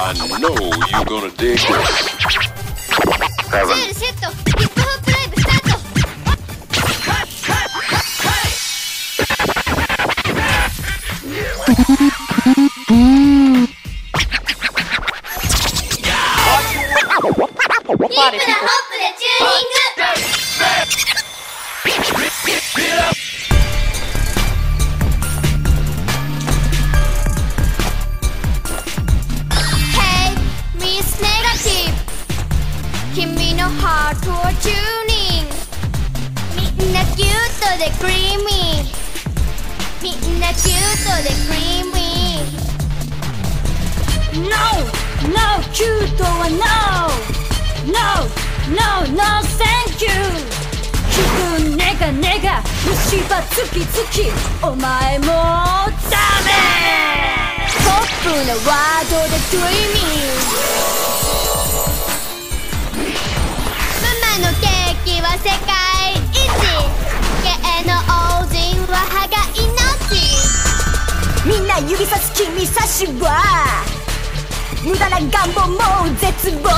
I know you're gonna dig this. Seven. 願望も絶望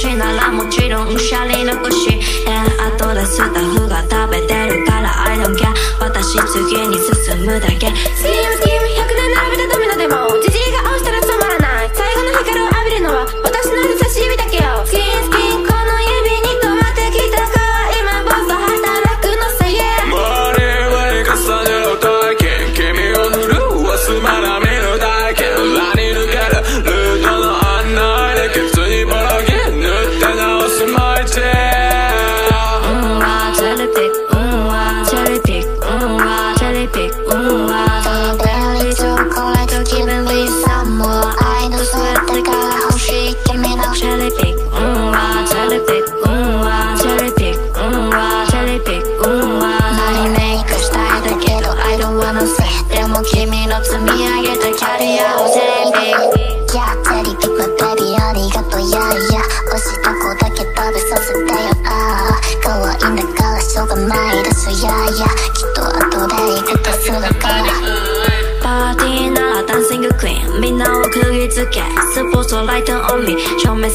しならもちろんシャリ残し、yeah、後でスタッフが食べてるから I don't care 私次に進むだけ。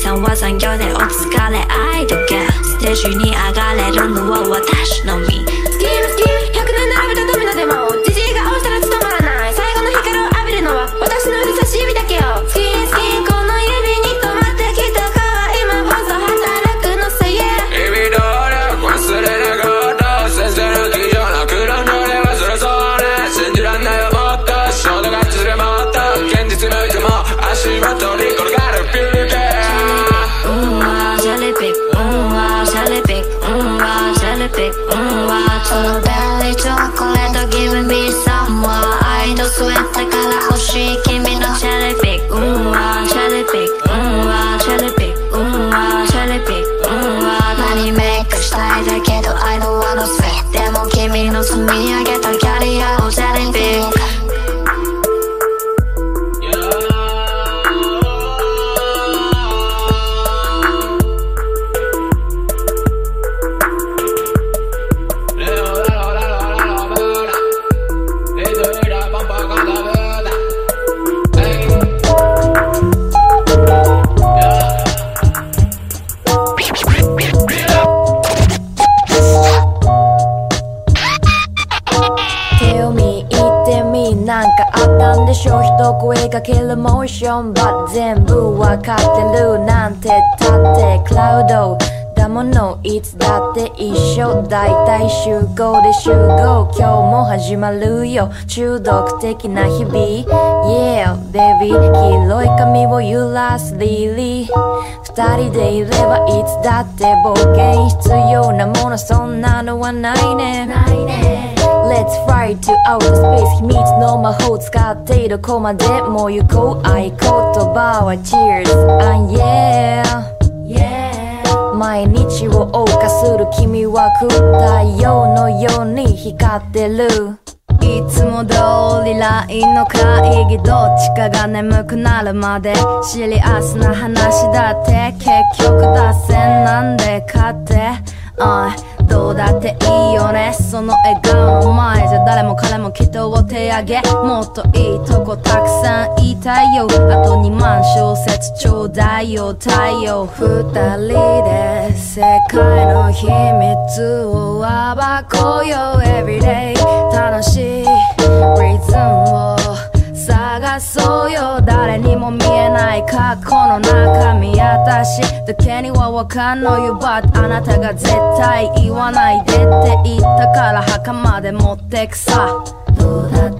さんは残業でお疲れ。アイドルステージに上がれるのは私のみ。中毒的な日々。Yeah baby 黄色い髪を揺らすリリー。二人でいればいつだって冒険必要なものそんなのはないね。ないね Let's fly to outer space. 秘密の魔法使ってどこまでも行こう合言葉は Cheers. And yeah 毎日を謳歌する君は太陽のように光ってる。通り LINE の会議どっちかが眠くなるまで。シリアスな話だって。結局脱線なんでかって。あどうだっていいよね。その笑顔の前じゃ。誰も彼も人を手上げ。もっといいとこたくさん言いたいよ。あと2万小節ちょうだいよ。太陽。二人で世界の秘密を暴こうよ。Everyday 楽しい。の中見渡しだけにはわかんの You but あなたが絶対言わないでって言ったから墓まで持ってくさ。どうだっ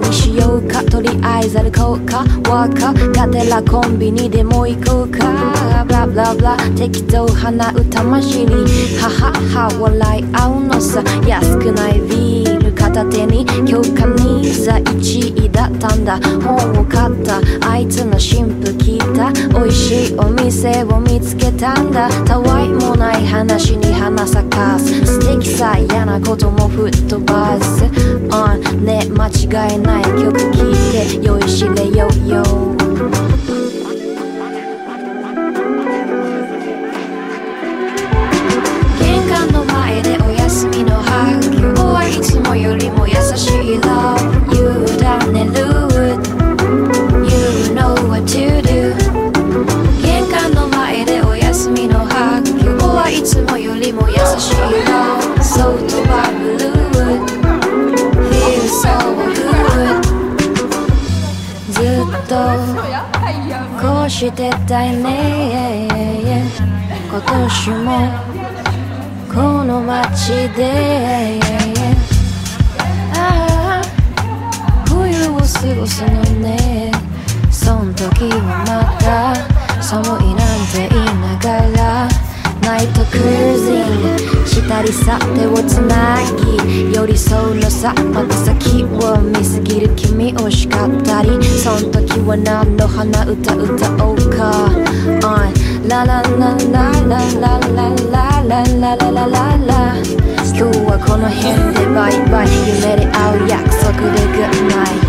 何しようかとりあえず歩こうか。若がてらコンビニでも行こうか。ブラブラブラ適当鼻歌ましりははは笑い合うのさ。安くないビール片手に。教科に座1位だったんだ。本を買った。あいつの心配た。美味しいお店を見つけたんだ。たわいもない話に花咲かす。素敵さ嫌なことも吹っ飛ばす、uh、ね間違いない曲聴いて酔いしれよよ。玄関の前でお休みのハグ。はいつもよりも優しい Love 委ねるこうしてたいね今年もこの街でああ冬を過ごすのねそん時はまた寒いなんて言いながらナイトクルージングしたりさ手をつなぎ寄り添うのさまた先を見すぎる君を叱ったりそん時は何の花歌歌おうか On ララララララララララララララ今日はこの辺でバイバイ夢で会う約束で Good night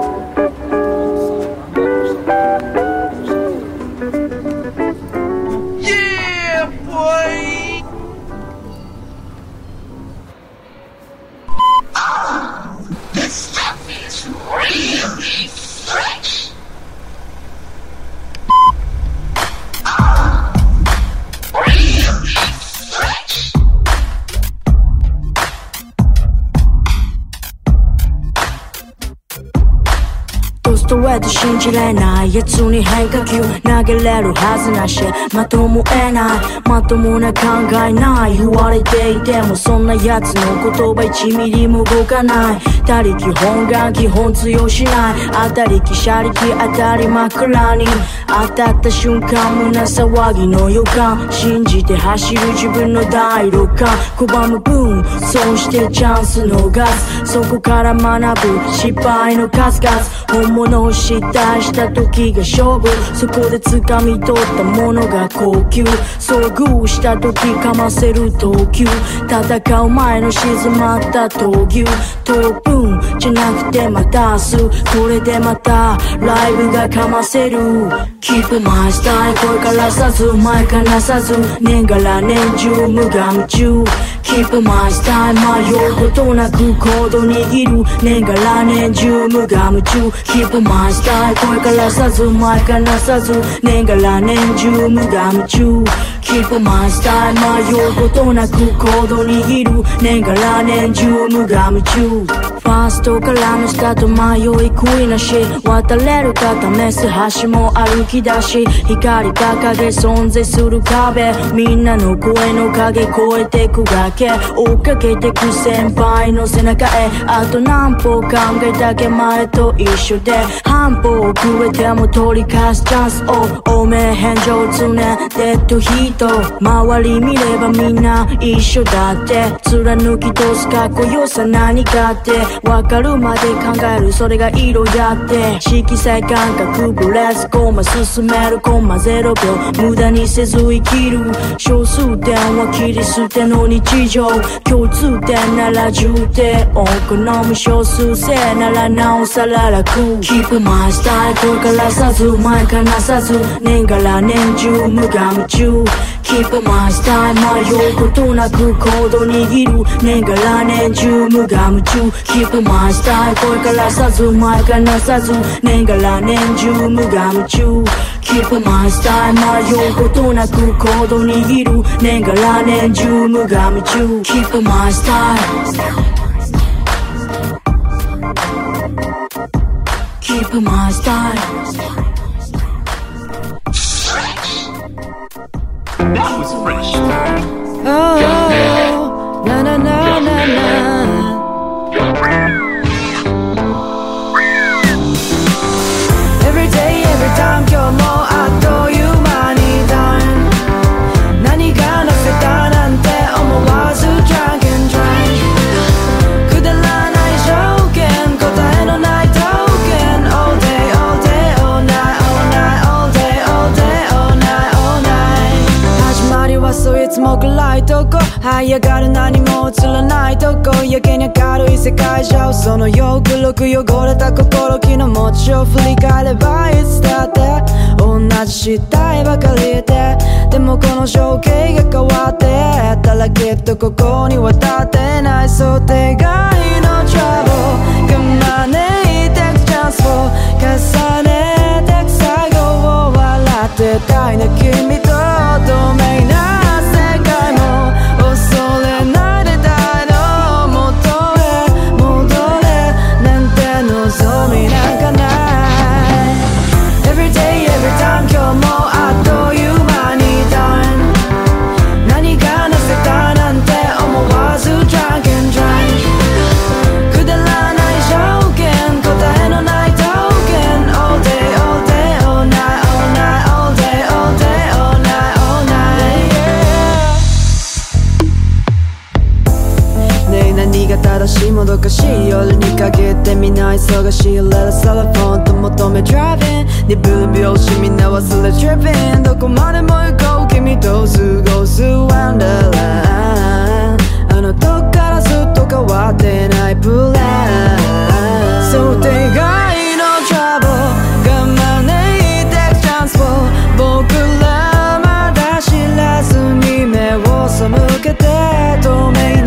ート信じれないやつに変化球投げれるはずなしまともえないまともな考えない言われていてもそんなやつの言葉1ミリも動かない他力本願基本通用しない当たりきしゃりき当たり枕に当たった瞬間胸騒ぎの予感信じて走る自分の第六感拒む分損してチャンス逃すそこから学ぶ失敗の数々本物を失態した時が勝負。そこで掴み取ったものが高級。遭遇した時かませる投球。戦う前の静まった闘牛。当分じゃなくてまた明日。これでまたライブがかませる。Keep my style 声からさず前からさず年がら年中無我夢中。Keep my style 迷うことなくコード握る。年がら年中無我夢中。Keep my style 声からさず前からさず年がら年中無我夢中 Keep my style 迷うことなくコード握る年がら年中無我夢中ファーストからのスタート迷い悔いなし渡れるか試す橋も歩き出し光か影存在する壁みんなの声の影越えてく崖追っかけてく先輩の背中へあと何歩考えたけ前と一緒で半歩遅れても取り返すチャンスをおめえ返上常デッドヒート周り見ればみんな一緒だって貫き通すかっこよさ何かってわかるまで考えるそれが色やって色彩感覚ブレスコマ進めるコンマ0秒無駄にせず生きる小数点は切り捨ての日常共通点なら重点多くのむ少数性ならなおさら楽 Keep Master kokala sazu mai kana sazu ningala nenju mugamchu. Keep my style my yoku tonaku kodo nigiru. Ningala nenju mugamchu. Keep my style kokala sazu mai kana sazu ningala nenju mugamchu. Keep my style my yoku tonaku kodo nigiru. Ningala nenju mugamchu. Keep my style. shape of my style. That was fresh. Oh, na na na na na. Every day, every time, you're more, I adore you. 這い上がる何も映らないとこやけに明るい世界上そのよくろく汚れた心気の持ちを振り返ればいつだって同じしたいばかりで。でもこの情景が変わってたらきっとここには立てない想定外の trouble が招いてくチャンスを重ねてく最後を笑ってたいな君と透明なもどかしい夜にかけてみんな忙しい Let us cell phone と求め driving 鈍る拍子みんな忘れ tripping どこまでも行こう君と過ごす？Wonderland あの時からずっと変わってないプラン想定外の trouble が招いてチャンスを僕らまだ知らずに目を背けて透明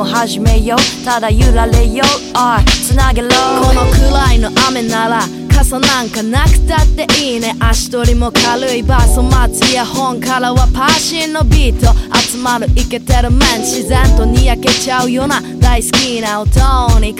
も始めよう。ただ揺られよう。あつなげろ。このくらいの雨なら傘なんかなくたっていいね。足取りも軽い。バス待つイヤホンからはパーシンのビート。集まるイケてるメン自然とにやけちゃうような大好きな音に囲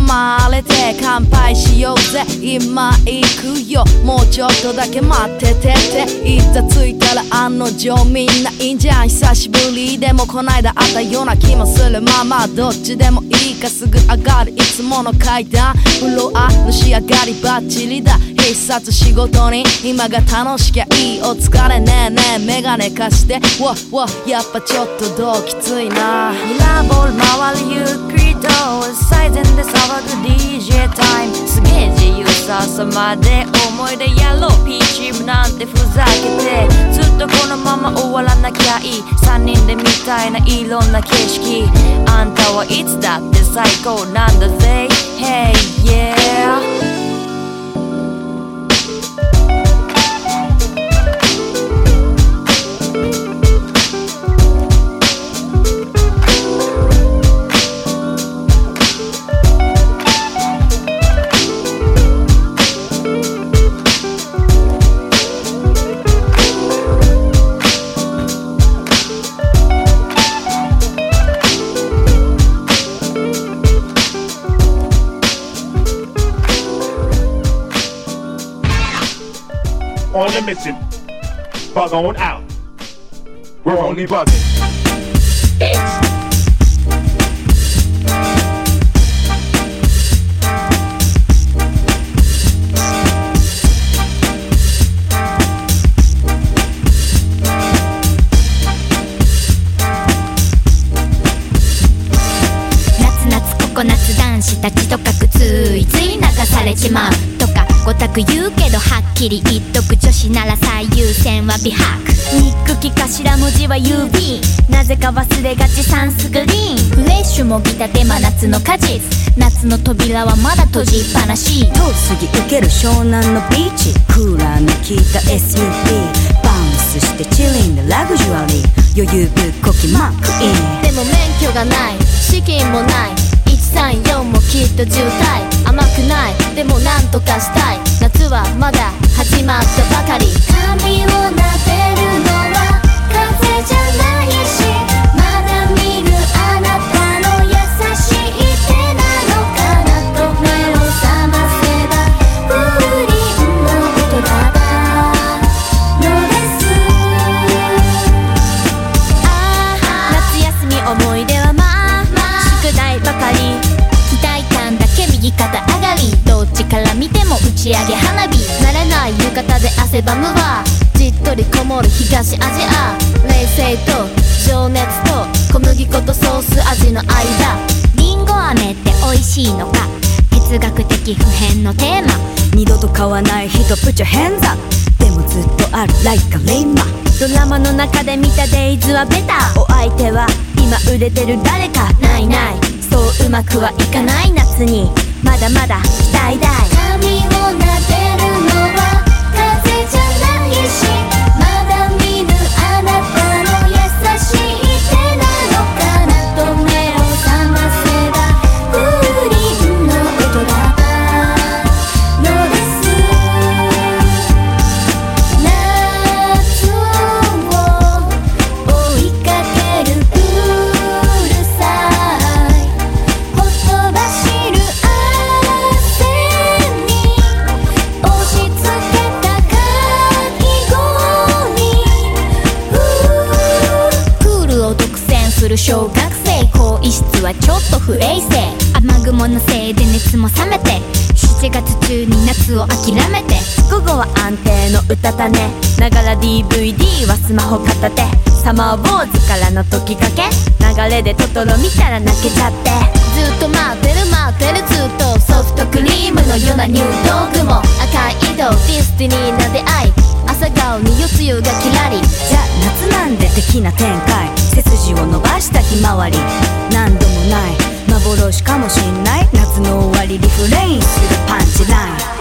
まれて乾杯しようぜ今行くよもうちょっとだけ待っててっていざ着いたら案の定みんないんじゃん久しぶりでもこないだ会ったような気もするまあまあどっちでもい。いかすぐ上がるいつもの階段フロアの仕上がりバッチリだ必殺仕事に今が楽しきゃいいお疲れねえねえメガネ貸して。わわやっぱちょっとどうきついな。ミラーボール回るゆっくりと最前で騒ぐ DJ タイム。すげえ自由さ朝まで思い出やろう。P チームなんてふざけて。ずっとこのまま終わらなきゃいい。3人で見たいないろんな景色。あんたはいつだって最高なんだぜ。Hey yeah on out. We're only bugging. 夏夏ココナツ男子たちとかくついつい流されちまうとかごたく言うけどはっきり言っとく優先は美白。憎き頭文字は UV なぜか忘れがちサンスクリーン。フレッシュもぎたて真夏の果実。夏の扉はまだ閉じっぱなし。通り過ぎ受ける湘南のビーチ。クーラーの効いた SUV バウンスしてチリンでラグジュアリー。余裕ぶっこきマックイン。でも免許がない。資金もない134もきっと渋滞甘くない。でもなんとかしたい。夏はまだ始まったばかり。髪をなでるのは風じゃない。見ても打ち上げ花火。慣れない浴衣で汗ばむわ。じっとりこもる東アジア。冷静と情熱と小麦粉とソース味の間。りんご飴って美味しいのか？哲学的普遍のテーマ。二度と買わない人プチョヘンザでもずっとある like a レイマ。ドラマの中で見たデイズはベタ。お相手は今売れてる誰か。ないない。そううまくはいかない夏に。まだまだ期待大髪を撫でるのは風じゃないしちょっと不衛生雨雲のせいで熱も冷めて。7月中に夏を諦めて。午後は安定の歌だね。ながら DVD はスマホ片手。サマーウォーズからの時かけ。流れでトトロ見たら泣けちゃって。ずっと待ってる待ってる。ずっとソフトクリームのような入道雲。赤い色 destiny な出会い朝顔に夜露がキラリじゃ夏なんで的な展開。背筋を伸ばしたひまわり。何度もない。幻かもしんない。夏の終わりリフレインするパンチライン。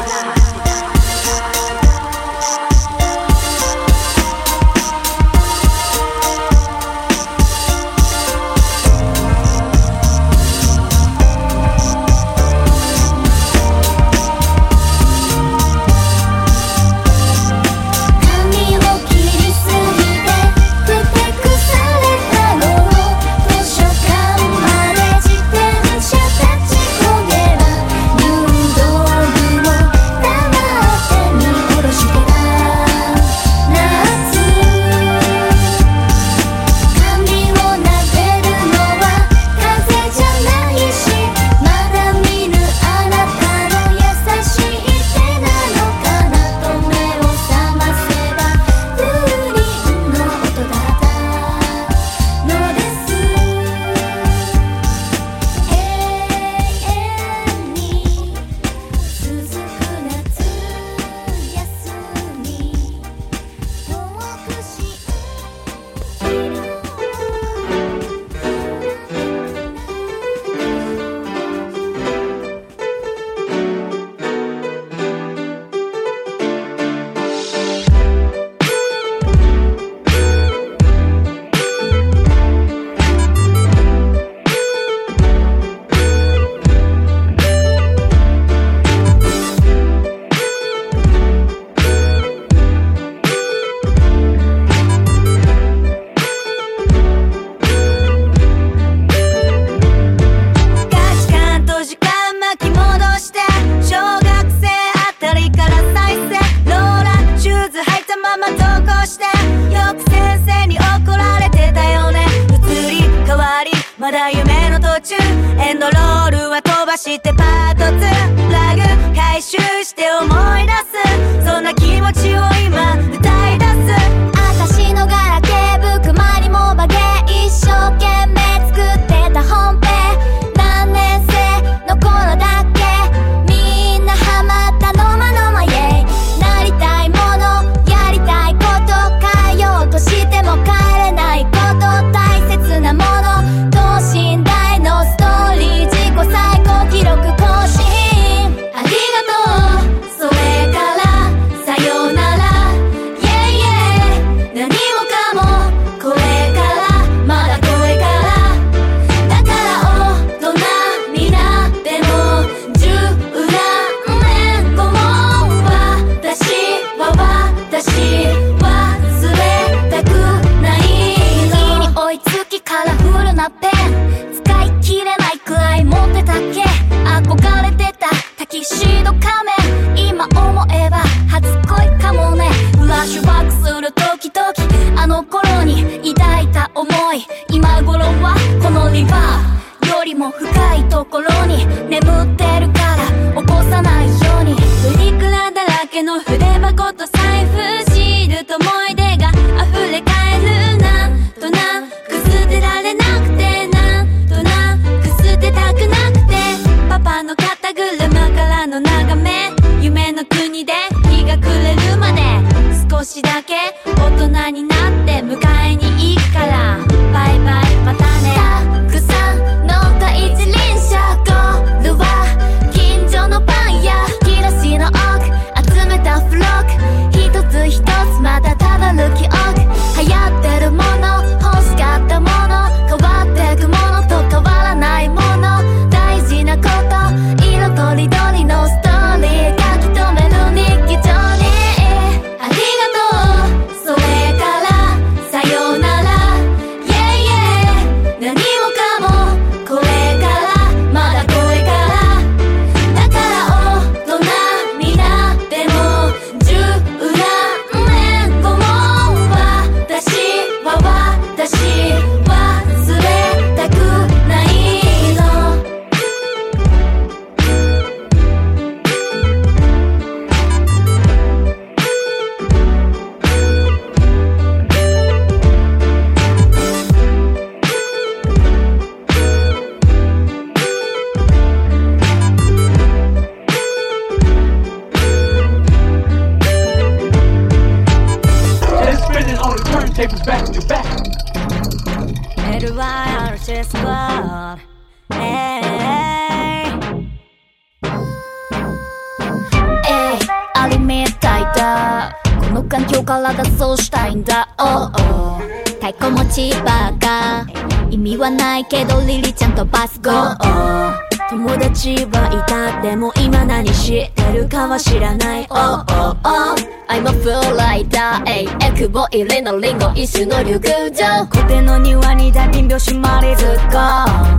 から脱走したいんだ？Oh oh 太鼓持ちバカ。意味はないけどリリちゃんとバス Go oh 友達はいた。でも今何してるかは知らない。Oh oh oh. I'm a fool rider えいエクボ入れのリンゴ一種の陸上コテの庭に大瓶拍子まりずっこ。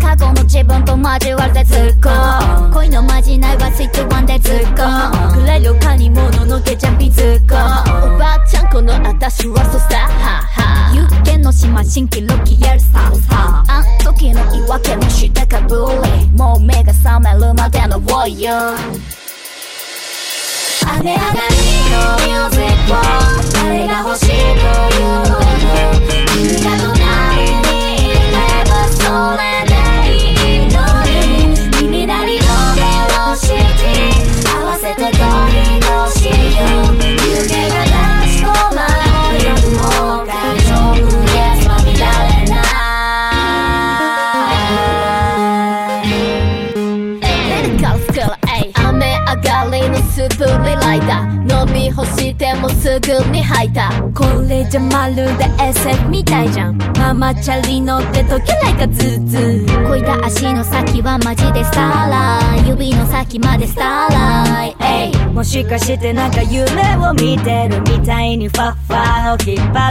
過去の自分と交わるでずっこ。恋のまじないはスイートワンでずっこ。くれるかにもののけちゃんピずっこ。おばあちゃんこの私はそさ。はユッケの島新規ロキエルささあん時の言い訳もしてかぶりもう目が覚めるまでの warrior 雨上がりのミュージックを誰が欲しいというの。君が隣にいればそれでー飲み干してもすぐに吐いた。これじゃまるで SF みたいじゃん。ママチャリ乗って溶けないかズーズーこいだ足の先はマジでスターライ指の先までスターライエイもしかしてなんか夢を見てるみたいにファッファを引っ張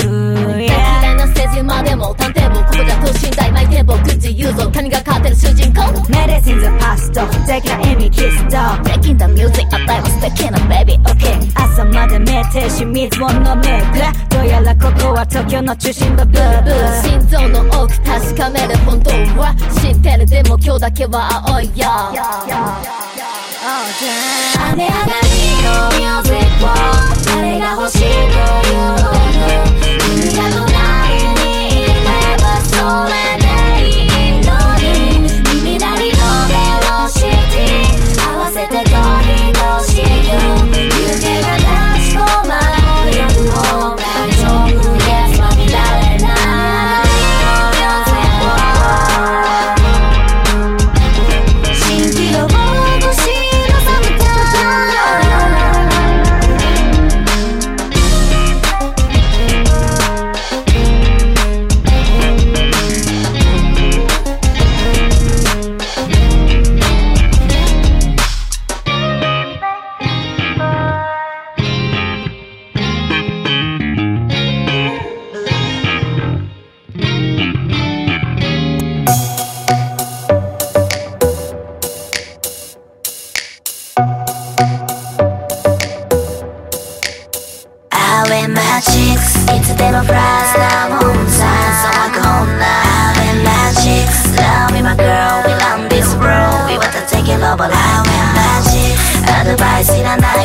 る、嫌いなステージまでも探偵もここじゃ等身大巻いて僕自由ぞ神が勝てる主人公メディシンズパストでかい意味キスと Breaking the music あたいは素敵な baby OK 朝まで目停止水を飲めくどうやらここは東京の中心部ブーブー心臓の奥確かめる本当は知ってるでも今日だけは青いよ雨上がりのミュージックを誰が欲しいというのれ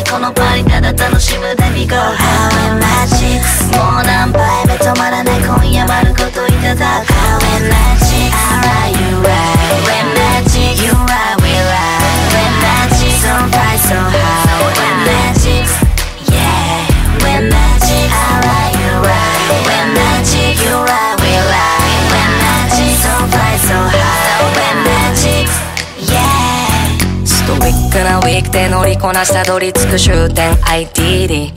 このパリただ楽しむで we go あれマジックスもう何杯目止まらない今夜丸ごといただくあれマジックス Alright you right When magic you right we right When magic so bright so high When magic yeah When magic alright you right なウィークで乗りこなしたどり着く終点。ITD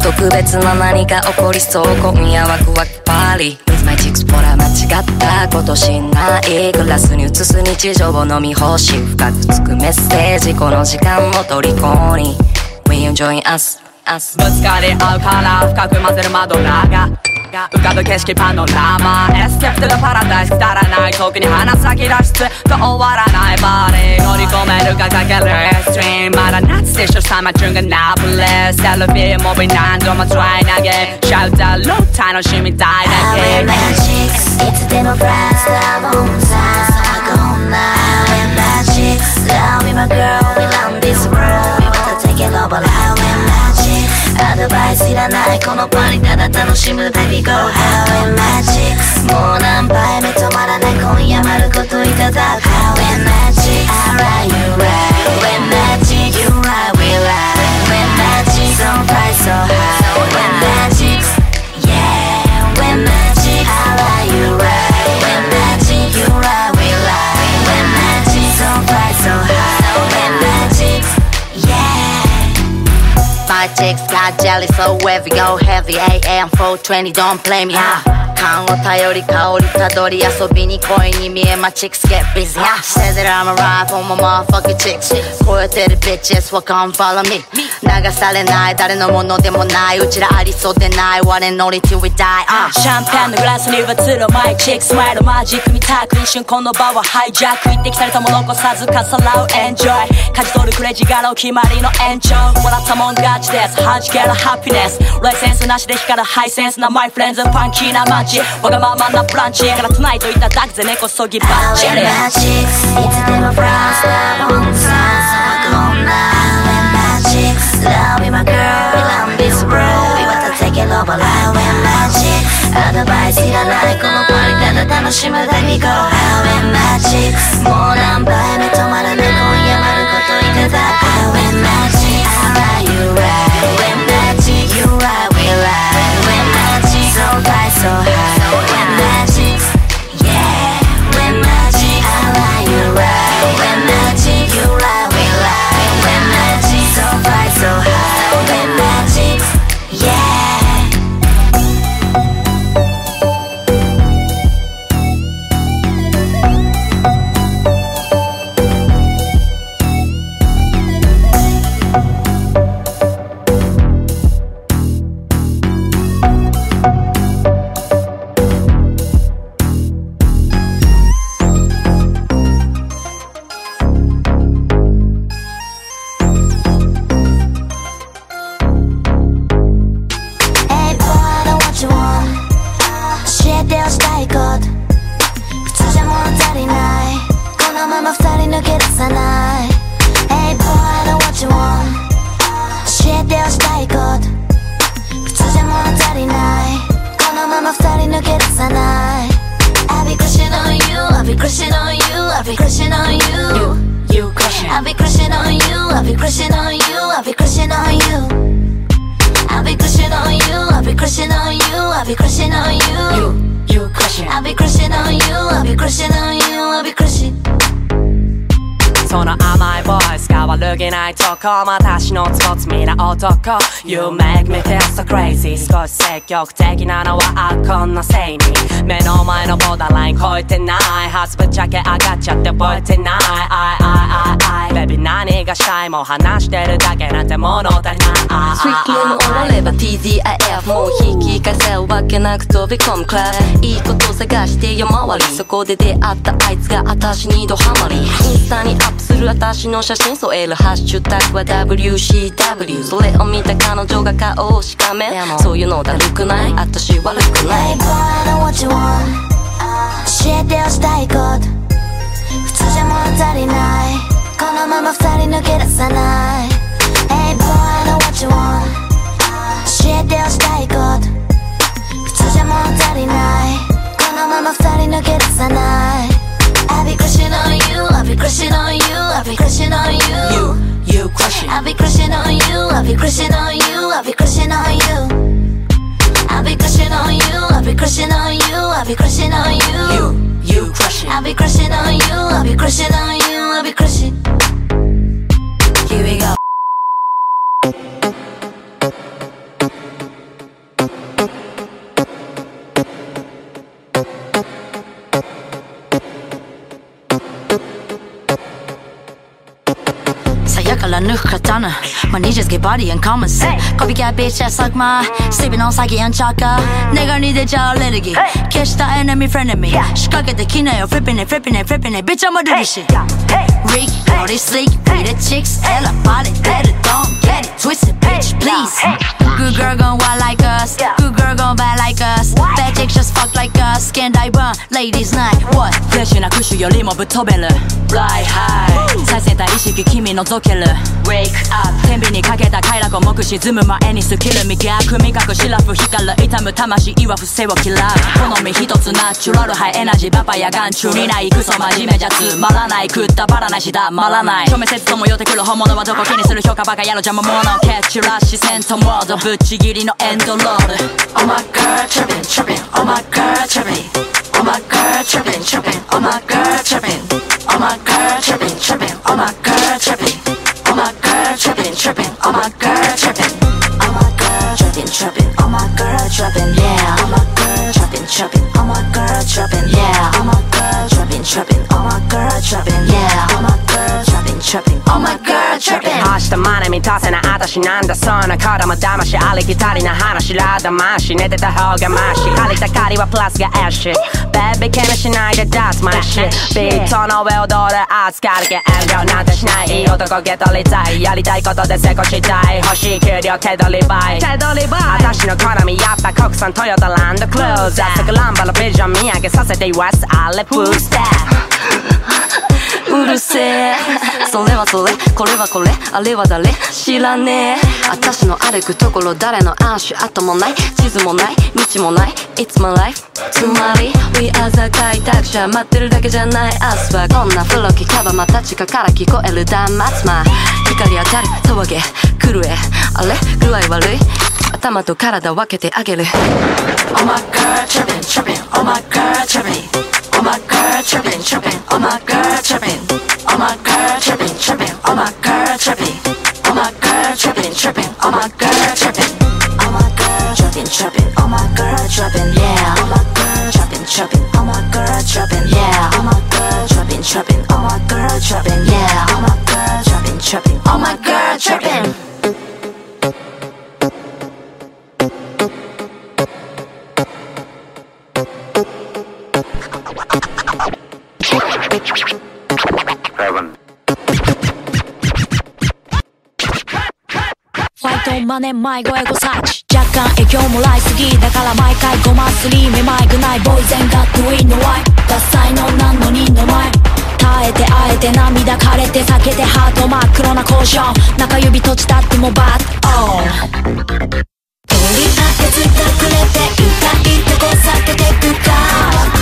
特別な何か起こりそう。今夜ワクワクパーリー。With my chicks ほら間違ったことしない。グラスに移す日常を飲み干し深くつくメッセージ。この時間を虜に。We enjoy us us ぶつかり合うから深く混ぜるマドラーが。が浮かぶ景色パノラマ。エスケープトゥパラダイスくだらない遠くに花咲き出。しつと終わらないバディ乗り込めるかかけるストリームまだ夏でしょサマチュンがナブレス。テレビモビ何度もトライ投げ。シャウターロー楽しみたいだけ。Alright magic いつでもフランスなもんさこんな Alright magic Love me my girl we run this world. We wanna take it over Alright magic アドバイスいらないこのパリただ楽しむ babygoHow in magic もう何杯目止まらない今夜丸ごといただく How and magic Alright you right When magic you right we right When magic so bright so high When magic got jelly so heavy go heavy AM 420 don't play me 勘を頼り香りたどり遊びに恋に見えま chicks get busy. Huh Said that I'm a ride for my motherfucking chicks. 超えてる bitches will come follow me. 流されない誰のものでもないうちらありそうでない。我乗り till we die、uh. シャンパンのグラスに映るマイチェックスマイルマジックみたく一瞬この場はハイジャック一滴されたも残さずかさらうエンジョイ舵取るクレジガロ決まりの延長。もらったもん勝ちです。弾けるハピネスライセンスなしで光るハイセンスなマイフレンズファンキーな街わがままなブランチからトゥナイトいただけぜ根こそぎバッチリいつでもフランスなボンサー騒ぐ女 Magic Love me my girl we Love this bro 岩田 take it over Love and magic アドバイスいらないこのパリただ楽しむだけ Go Love and magic もう何杯目止まらない今夜丸ごといただく Love and magic I like you right ないとこ私のつぼつみな男。You make me feel so crazy 少し積極的なのはあこんなせいに。目の前のボーダーライン超えてない。はずぶっちゃけ上がっちゃって覚えてない。I, I, I, I がしたいも話してるだけなんて物足りない。Strictly も終われば TDIF もう引き返せるわけなく飛び込むクラブいいこと探して夜回り。そこで出会ったあいつが私にドハマり。インスタにアップする私の写真添えるハッシュタグは WCW それを見た彼女が顔をしかめ。そういうのだるくない？私悪くな Hey い。Boy, I know what you want. 教えてよしたいこと。普通じゃ物足りない。このまま二人抜け出さない。Hey boy, I know what you want. 教えてよしたいこと。普通じゃ物足りない。このまま二人抜け出さない。I'll be crushing on you, I'll be crushing on you, I'll be crushing on you. You you crushing I'll be crushing on you, I'll be crushing on you, I'll be crushing on you. I'll be crushing on you, I'll be crushing on you, I'll be crushing on you. You you crushing I'll be crushing on you, I'll be crushing on you, I'll be crushing. Here we go さやから抜く刀 My ninjas get body and common sense Copycat bitch that suck my Sleeping on psyche and chaka ネガに出ちゃうアレルギー消した enemy friend of me 仕掛けてきなよ flipping it flipping it flipping it Bitch I'm a do this shit freak. Hvor det slik, det er chicks Eller bare lidt af det dom it twisted bitch please. Good girl gon' wild like us. Good girl gon' bad like us. Bad chicks just fuck like us. Can die run, ladies night What? フレッシュなクッシュよりもぶっ飛べる Fly high. 最先端意識君覗ける Wake up. 天秤にかけた快楽を目視ズム前にスキル磨く味覚シラフ光る痛む魂は不正を嫌う好み一つナチュラルハイエナジーパパや眼中にないクソ真面目じゃつまらないくったばらないしだまらない証明説とも寄ってくる本物はどこ気にする評価バカやろ邪魔 wanna catch your rush center mother 부치기리 너 and the lord Oh my girl trippin' trippin' Oh my girl trippin' Oh my girl trippin' trippin' Oh my girl trippin' Oh my girl trippin' trippin' Oh my girl trippin' Oh my girl trippin' trippin' Oh my girl trippin' trippin' Oh my girl trippin' Yeah Oh my girl trippin' trippin' Oh my girl trippin' Yeah Oh my girl trippin' trippin' Oh my girl trippin' Yeah Oh my girl trippin' trippin' Oh my girl 明日まで満たせない私なんだそんな子供騙しありきたりな話。らだまし寝てた方がマシ。借りた借りはプラスがエッシ。ュ Baby 気にしないで That's my shit ビートの上踊る扱いけ遠慮なんてしないいい男受け取りたいやりたいことで成功したい欲しい給料手取り倍手取り倍私の好みやっぱ国産トヨタランドクルーザーさくランバのビジョン見上げさせてスターうるせえ。それはそれ。これはこれ。あれは誰？知らねえ。私の歩くところ誰の足跡もない。地図もない。道もない。It's my life つまり We are the 開拓者待ってるだけじゃない。明日はこんな古きカバマたちかから聞こえる。断末魔光当たる。騒げ。狂え。あれ？具合悪い？頭と体分けてあげる。Oh my girl trippin' trippin' Oh my girl trippin' Oh my girl tripping tripping Oh my girl tripping Oh my girl tripping tripping Oh my girl tripping Oh my girl tripping tripping Oh my girl tripping Oh my girl tripping tripping Oh my girl tripping yeah Oh my girl tripping tripping Oh my girl tripping yeah Oh my girl tripping tripping Oh my girl tripping yeah Oh my girl tripping tripping Oh my girl tripping 7年前超え5歳若干影響もらいすぎだから毎回ごまスリーめまいくない。ボーインガットウィンのワイ。ダサイのなんのにの前。耐えてあえて涙枯れて避けてハート真っ黒な交渉中指閉じたってもバッ。ドオー取り立てつたくれて痛いってこ避けてくか。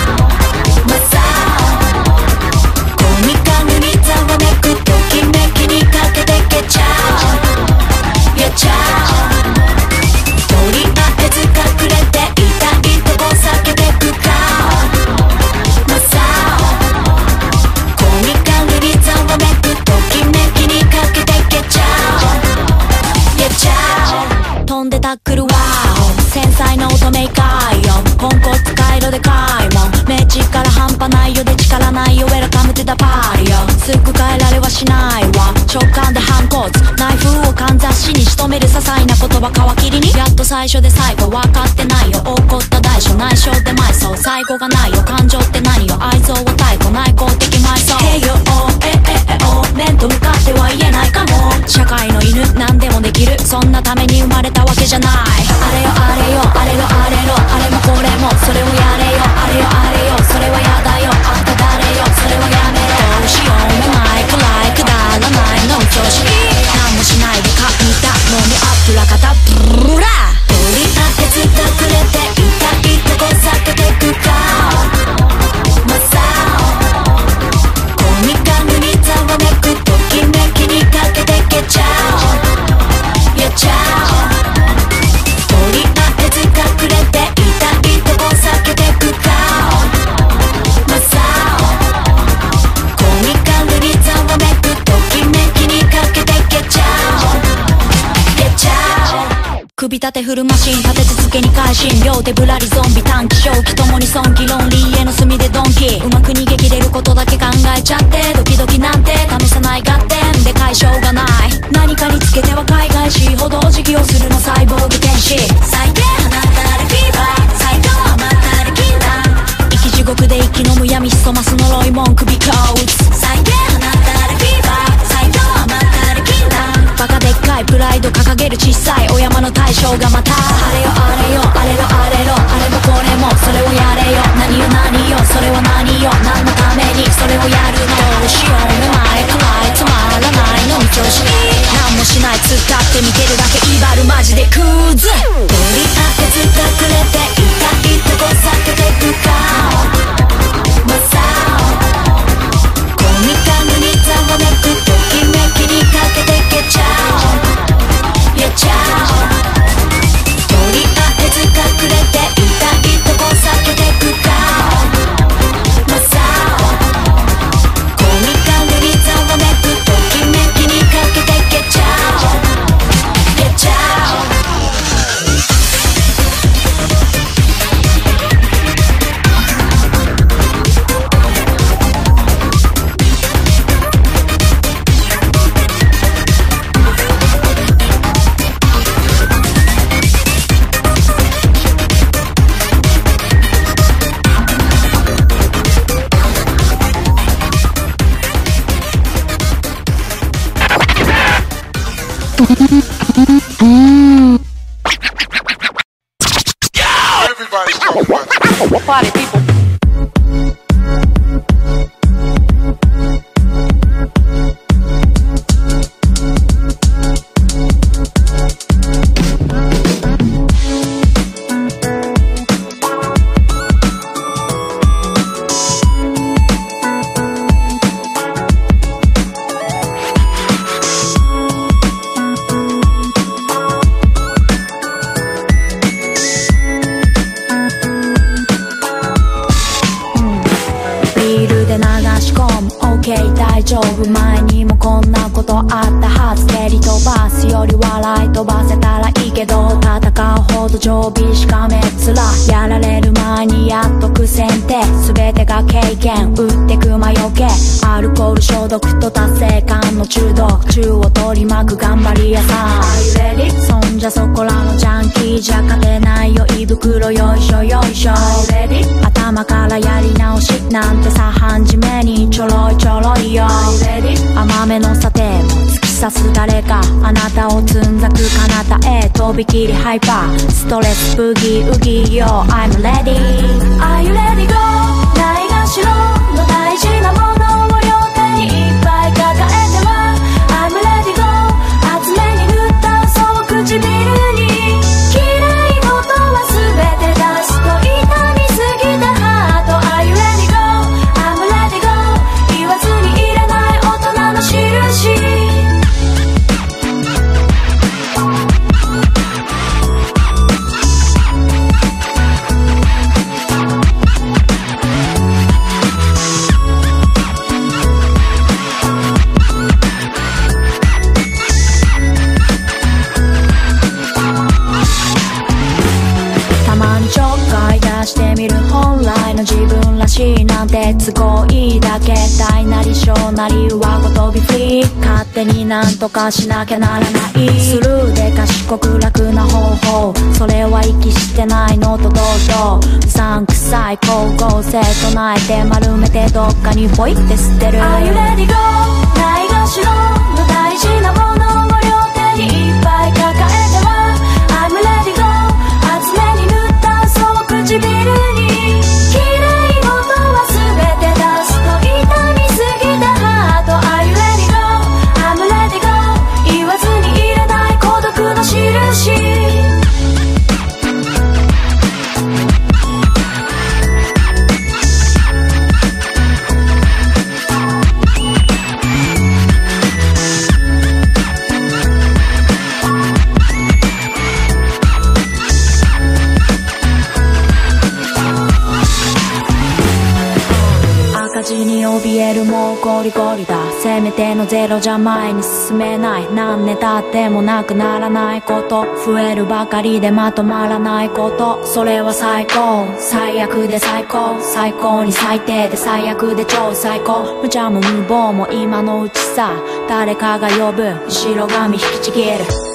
タックルワオ繊細な乙女いかいよポンコツ回路でかいも目力半端ないよで力ないよウェルカムトゥダパーよすぐ変えられはしないわ。直感で反骨。かんざしに仕留める些細な言葉皮切りに。やっと最初で最後分かってないよ。起こった大小内緒で埋葬。最後がないよ。感情って何よ。愛憎を太鼓内向的埋葬。へよ。おえええお面と向かっては言えないかも。社会の犬。何でもできる。そんなために生まれたわけじゃない。あれよあれよあれよあれよあれもこれも。それをやれよ。あれよあれよ。立てフルマシン立て続けに改心両手ぶらりゾンビ短期正気ともに損気論理家の隅でドンキうまく逃げ切れることだけ考えちゃってドキドキなんて試さない合点で解消がない何かにつけては海外しほどお辞業するのサイボーグ天使最低放たれフィーバー最強はまたれ禁断生き地獄で生き飲む闇潜ます呪い文句ビコーズ最低プライド掲げる小さいお山の大将がまたあれよあれよあれよ。あれろあれもこれもそれをやれよ。何よ。何よ。それは何よ。何のためにそれをやるのどうしよ。うもないくらいつまらないの調子に何もしない突っ立って見てるだけ威張るマジでクズ取り当てつかくれて痛いとこ避けてくかまさコミカう hoy te じゃ前に進めない。何年経ってもなくならないこと。増えるばかりでまとまらないこと。それは最高。最悪で最高。最高に最低で最悪で超最高。無茶も無謀も今のうちさ。誰かが呼ぶ。後ろ髪引きちぎる。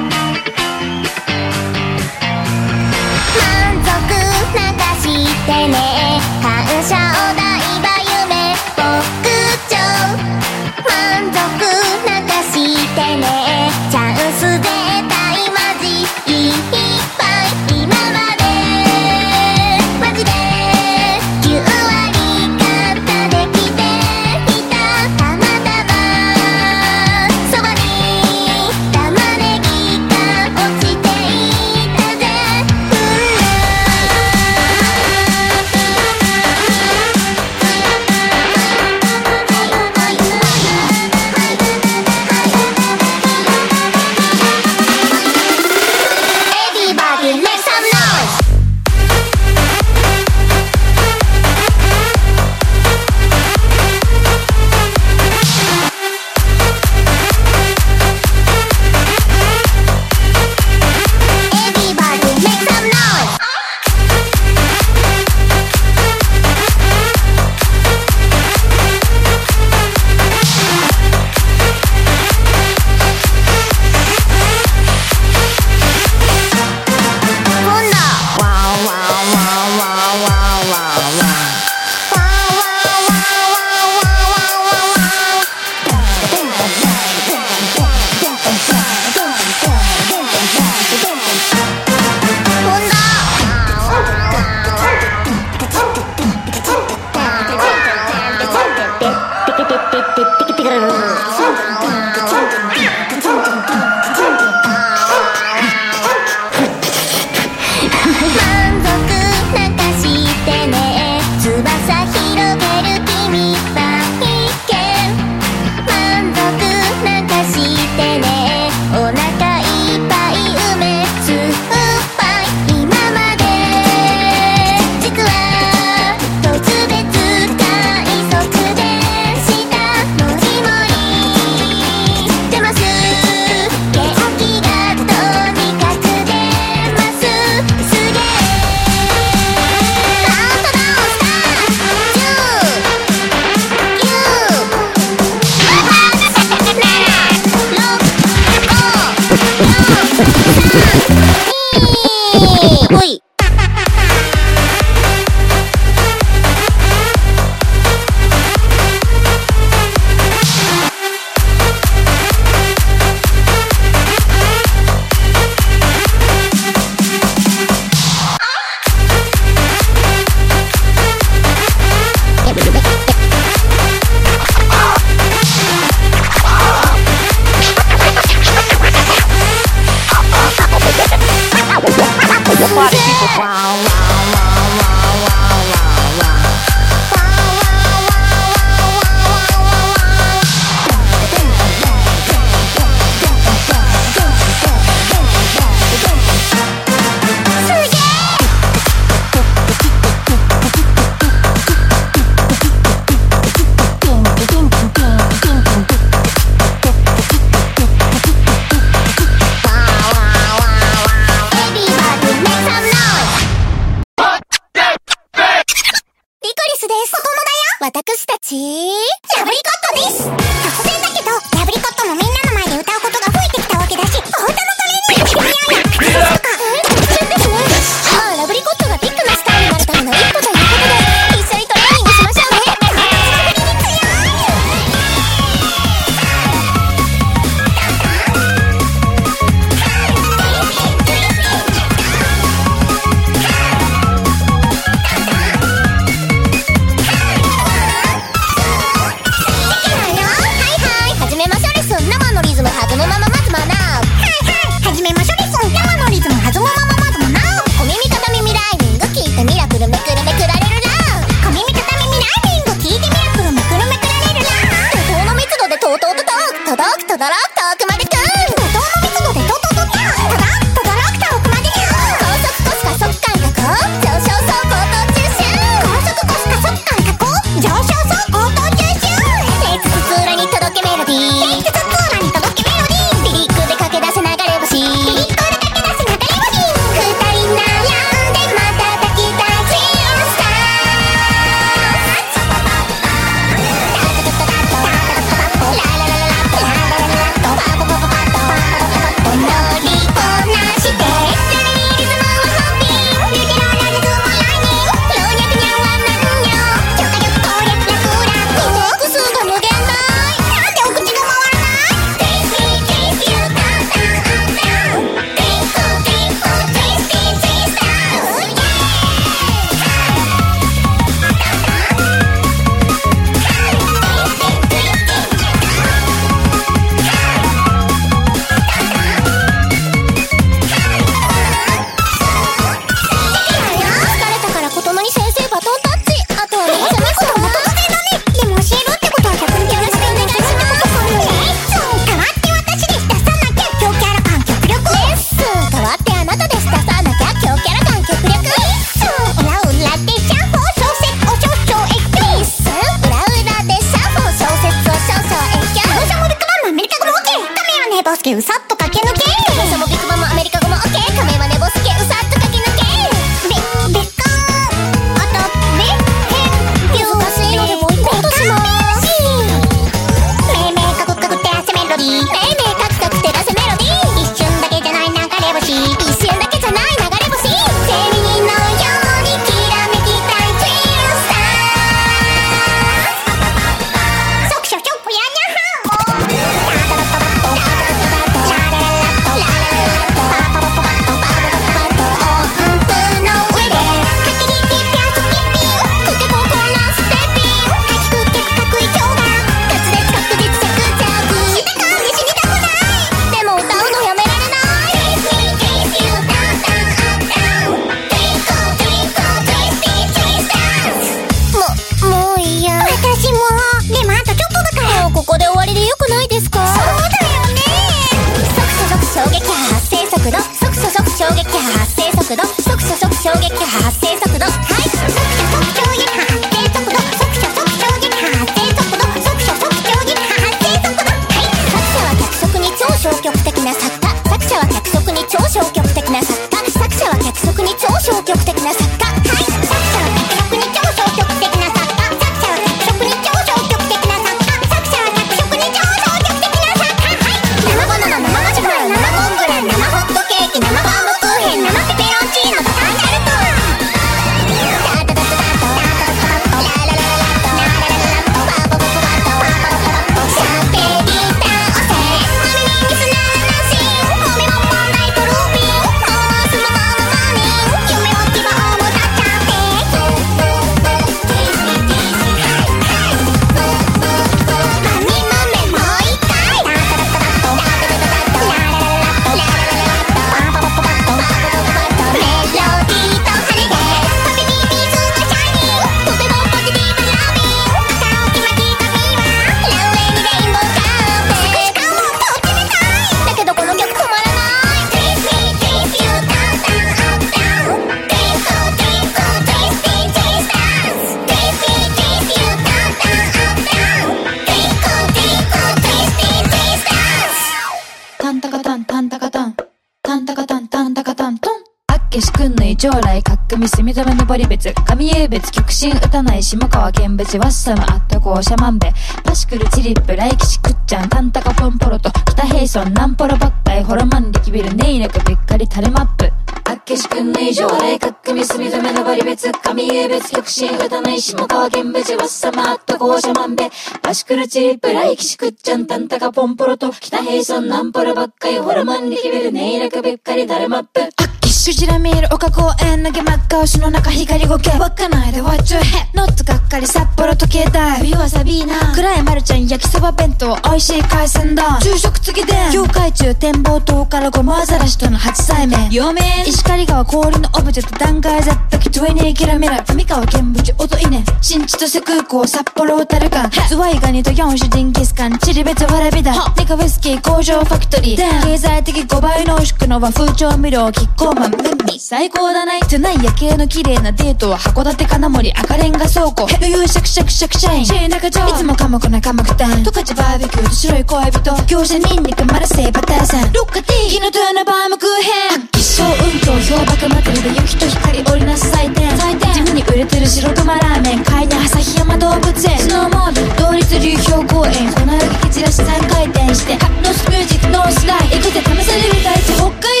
別神優別極真歌ない下川見物ワッサムあったこうシャマンベパシクルチリップ来吉くっちゃんタンタカポンポロと北平村ナンポロばっかいホロマン力ビルネイネクべっかりタレマップ。あっけしくんのい将来かっくみすみどめのぼり別神優別極真歌ない下川見物ワッサムあったこうシャマンベパシクルチリップ来吉くっちゃんタンタカポンポロと北平村ナンポロばっかいホロマン力ビルネイネクべっかりタレマップ。クジラ見る丘公園投げ真っ赤牛の中光ごけ稚内で What your head ノットがっかり札幌時計台冬はサビーナ暗いマルちゃん焼きそば弁当美味しい海鮮丼昼食付きで業界中展望塔からごまアザラシとの初対面。嫁石狩川氷のオブジェと断崖絶壁20キロミラ上川見物音稲新千歳空港札幌小樽間ズワイガニと四種ジンギスカンチリベツわらびだネカウイスキー工場ファクトリー経済的5倍濃縮の和風調味料キッコーマンメンミ最高だないトゥナイ夜景の綺麗なデートは函館金森赤レンガ倉庫余裕シャクシャクシャクシャインシェー中条いつも寡黙な寡黙タン十勝バーベキューと白い恋人業者ニンニクマルセイバターさんロッカティー火のトゥナバームクーヘン発揮小運動氷瀑祭りで雪と光織りなす祭典祭典地味に売れてる白熊ラーメン海で旭山動物園スノーモービル同立流氷公園粉雪蹴散らし3回転してノスミュージックノースライ行くぜ試される大地北海道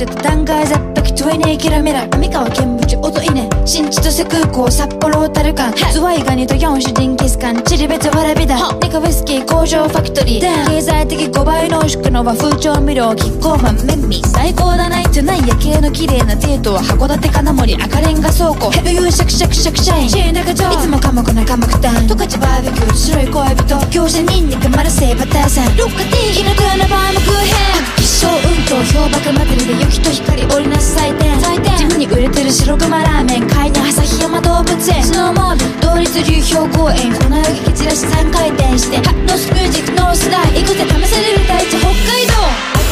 氷のオブジェと断崖絶壁20キロミラ上川見物音稲新千歳空港札幌小樽間ズワイガニと四種ジンギスカンチリベツわらびだネカウイスキー工場ファクトリー経済的5倍濃縮の和風調味料キッコーマンメンミ最高だないトゥナイ夜景の綺麗なデートは函館金森赤レンガ倉庫。余裕シャクシャクシャクシャイン。シェー中条いつも寡黙な寡黙タン十勝バーベキューと白い恋人。業者ニンニクマルセイバターさんロッカティー。火のトゥナバームクーヘン小運動氷瀑祭りで雪と光織りなす祭典祭典地味に売れてる白熊ラーメン海に旭山動物園。スノーモービル同立流氷公園粉雪蹴散らし3回転してハッノスミュージックノースライ行くぜ試される大地北海道。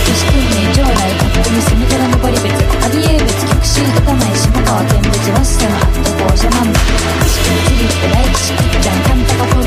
岸君に将来かっこみすみ寺のバリ別アビエー別極真歌ない下川見物ワッサムアット校舎マンバ。シクルチリップ大吉くっちゃんカンタカポ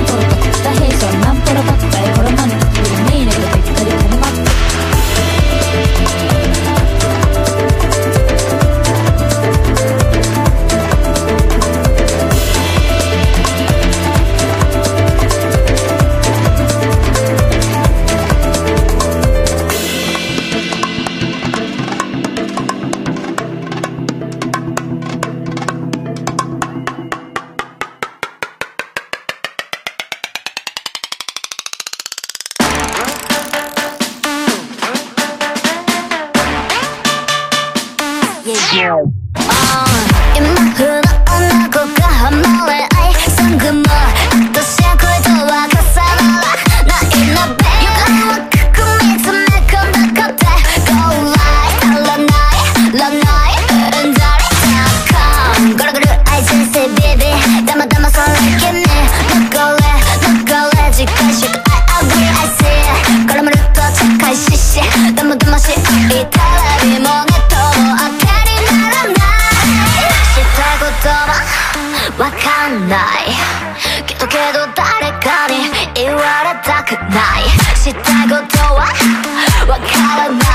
わか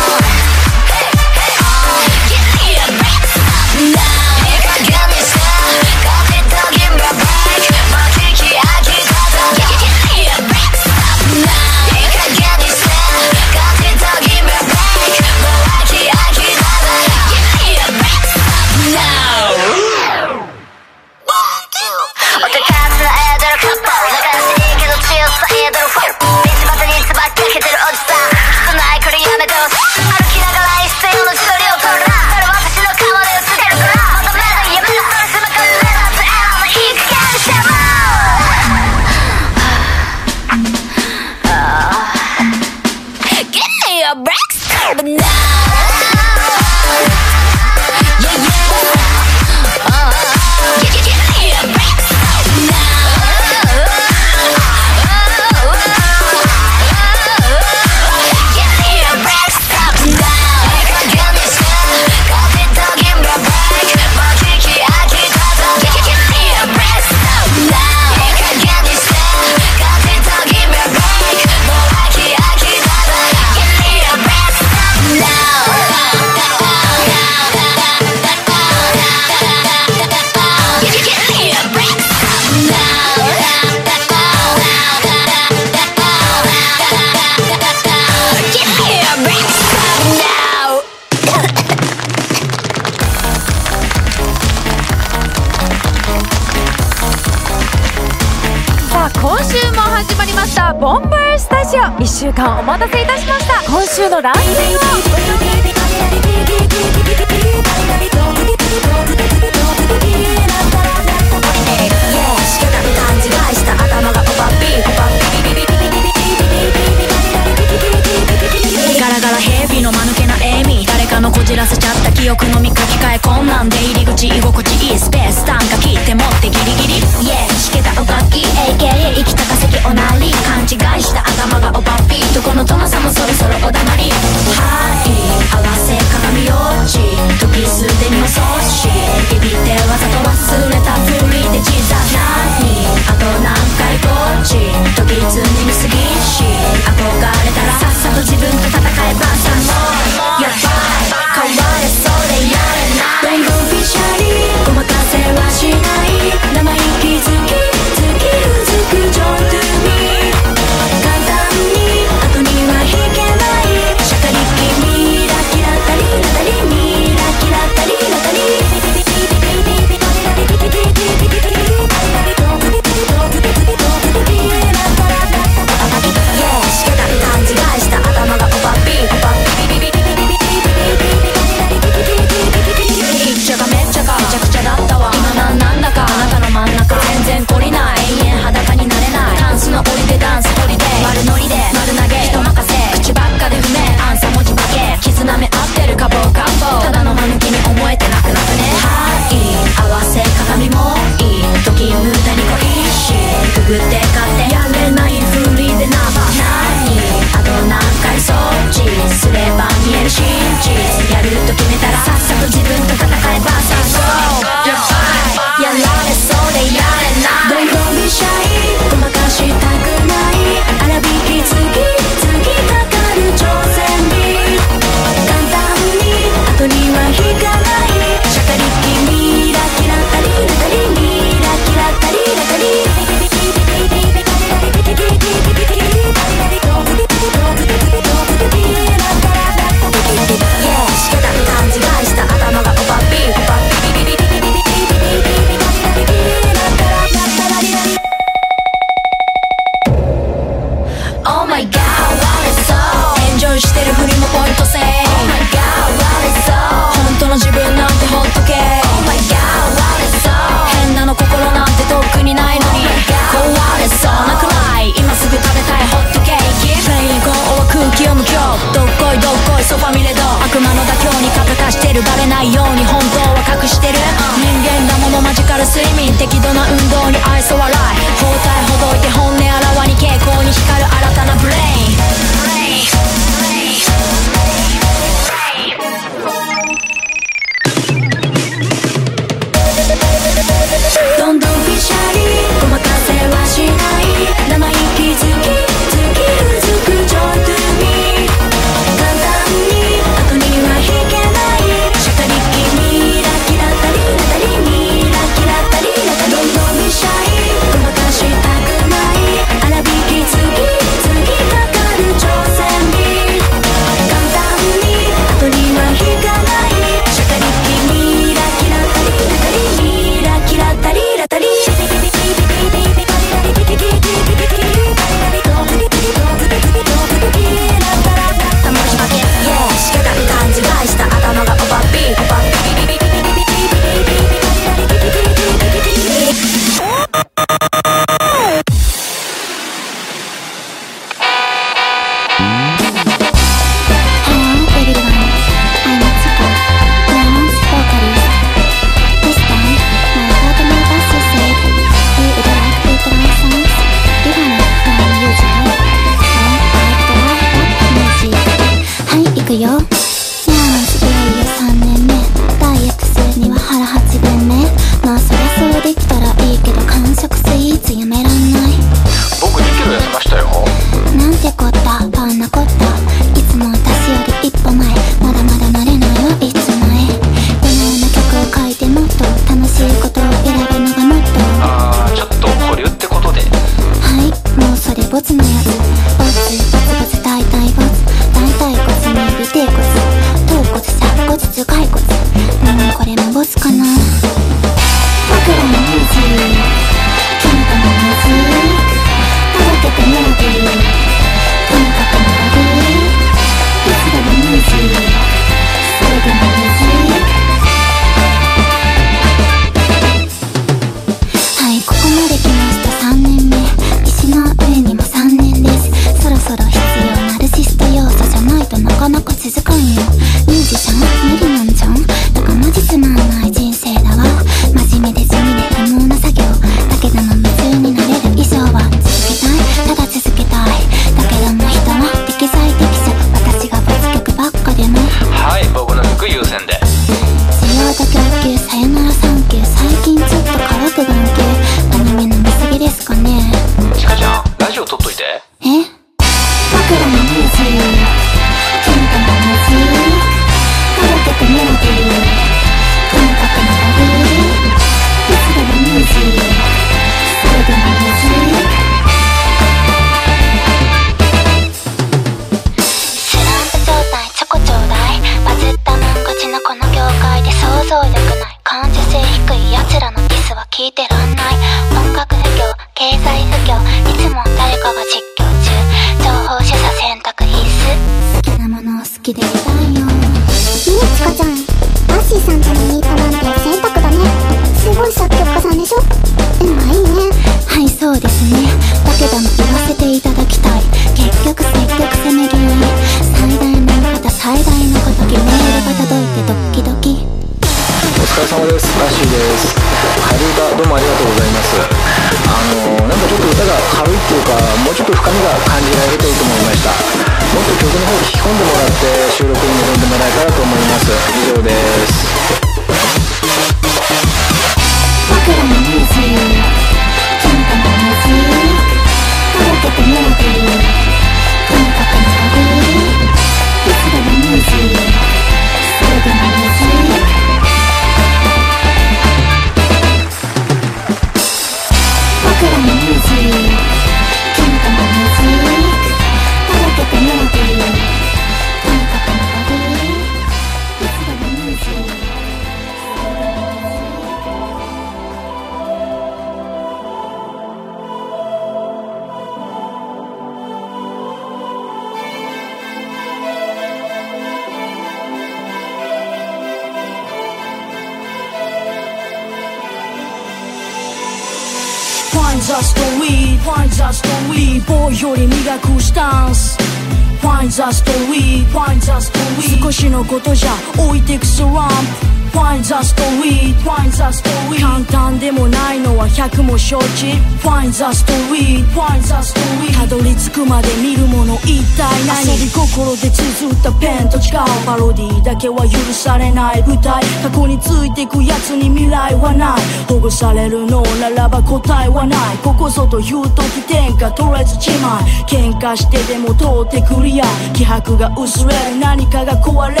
だけは許されない舞台。過去についてくやつに未来はない。保護されるのならば答えはない。ここぞという時天下とりあえず自前喧嘩してでも通ってクリア気迫が薄れる何かが壊れる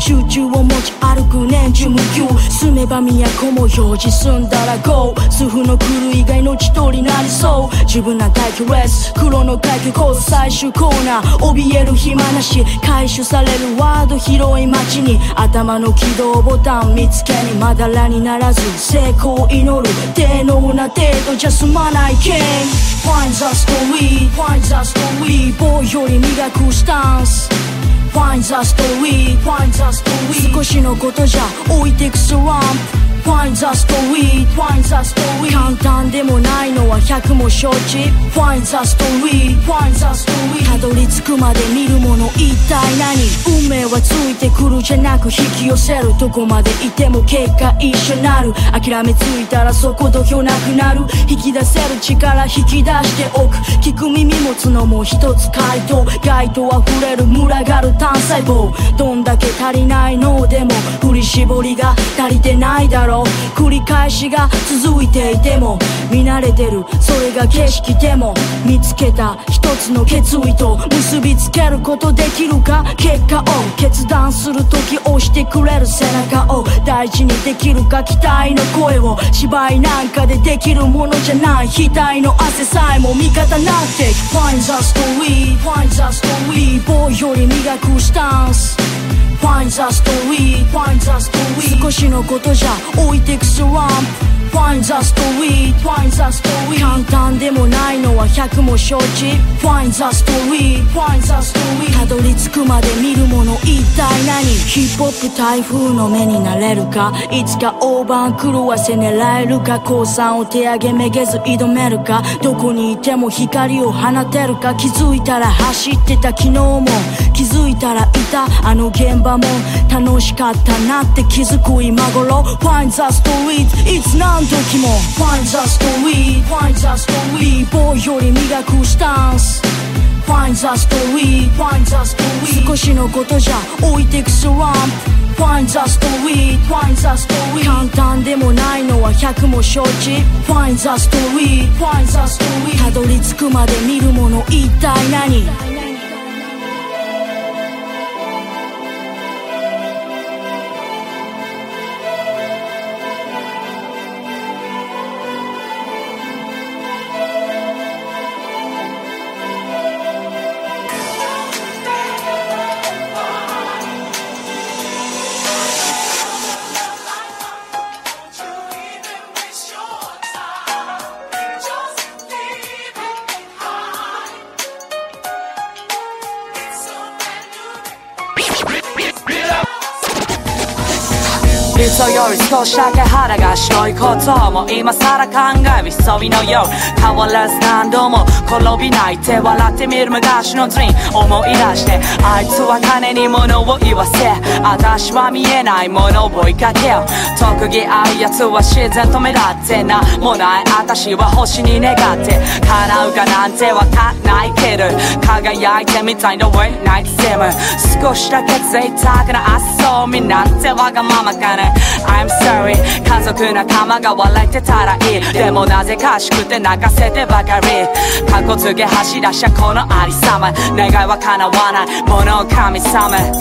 集中を持ち歩く年中無休。住めば都も表示済んだら GO 数フの来る以外の千鳥なりそう。自分な待機レス黒の階級コース最終コーナー。怯える暇なし回収されるワード広い街に頭の起動ボタン見つけにまだらにならず。成功を祈る。低能な程度じゃ済まない。King Find the story Find the story ボーイより磨くスタンス Find the story, find the weed 少しのことじゃ置いてくスランプ Find the story, find the story 簡単でもないのは100も承知。Find the story, find the story たどり着くまで見るもの一体何？運命はついてくるじゃなく引き寄せる。どこまでいても結果一緒なる。諦めついたらそこ土俵なくなる。引き出せる力引き出しておく。聞く耳持つのも一つ回答。街灯溢れる群がる単細胞。どんだけ足りないの？でも振り絞りが足りてないだろう。繰り返しが続いていても見慣れてる。それが景色でも見つけた一つの決意と結びつけることできるか？結果を決断する時押してくれる背中を大事にできるか？期待の声を芝居なんかでできるものじゃない。額の汗さえも味方なんて。Find the story, find the story ボーイより磨くスタンス。Find the story, find the story 少しのことじゃ置いてくスラン。プ Find the story, find the story 簡単でもないのは100も承知。Find the story, find the story たどり着くまで見るもの一体何？ヒップホップ台風の目になれるか？いつか大番狂わせ狙えるか？降参を手上げめげず挑めるか？どこにいても光を放てるか？気づいたら走ってた昨日も。気づいたらいた。あの現場も楽しかったなって気づく今頃 Find the story, it's 何時も Find the story, find the story ボーイより磨くスタンス Find the story, find the story 少しのことじゃ置いてくスランプ Find the story, find the story 簡単でもないのは100も承知 Find the story, find the story たどり着くまで見るもの一体何理想より少しだけ腹が白いことも今更考える急ぎのよう変わらず何度も転びないて笑ってみる昔のドリーム思い出してあいつは金に物を言わせ私は見えないものを追いかけよ特技あるやつは自然と目立ってなもない私は星に願って叶うかなんてわかんないけど輝いてみたいの way night sim 少しだけ贅沢な遊びなんてわがままかね I'm sorry. 家族仲間が笑ってたらいい。でもなぜかしくて泣かせてばかり。過去告げ走らしゃこのありさま。願いは叶わない。もの神様。願い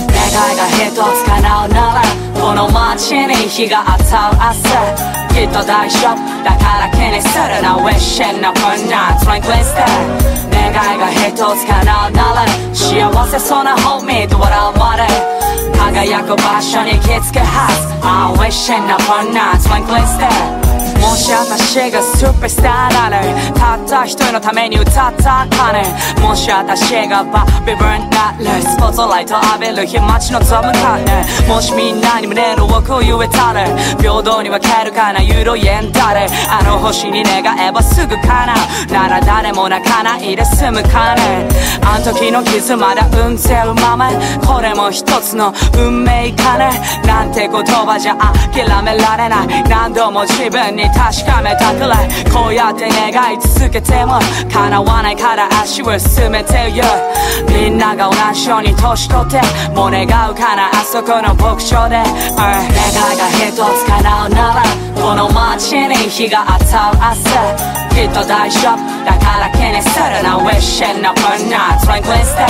が一つ叶うなら。この街に日が当たる朝きっと大丈夫。だから気にするな。Wishing upon a tranquil star 願いが一つ叶うなら。幸せそうな Hold me と笑うまで。輝く場所に行き着くはず I'm wishing upon a twinkling star もし私がスーパースターならたった一人のために歌ったかね。もし私がバビブンならスポットライト浴びる日街のゾムかね。もしみんなに胸の奥を言えたら平等に分けるかなユーロ円だれあの星に願えばすぐかな。なら誰も泣かないで済むかね。あん時の傷まだうんぜるまま。これも一つの運命かね。なんて言葉じゃ諦められない。何度も自分に確かめたくらい。こうやって願い続けても叶わないから足を進めてよ。みんなが同じように年取ってもう願うかなあそこの牧場で、願いが一つ叶うならこの街に日が当たる。朝きっと大丈夫。だから気にするな Wishing upon a twinkling star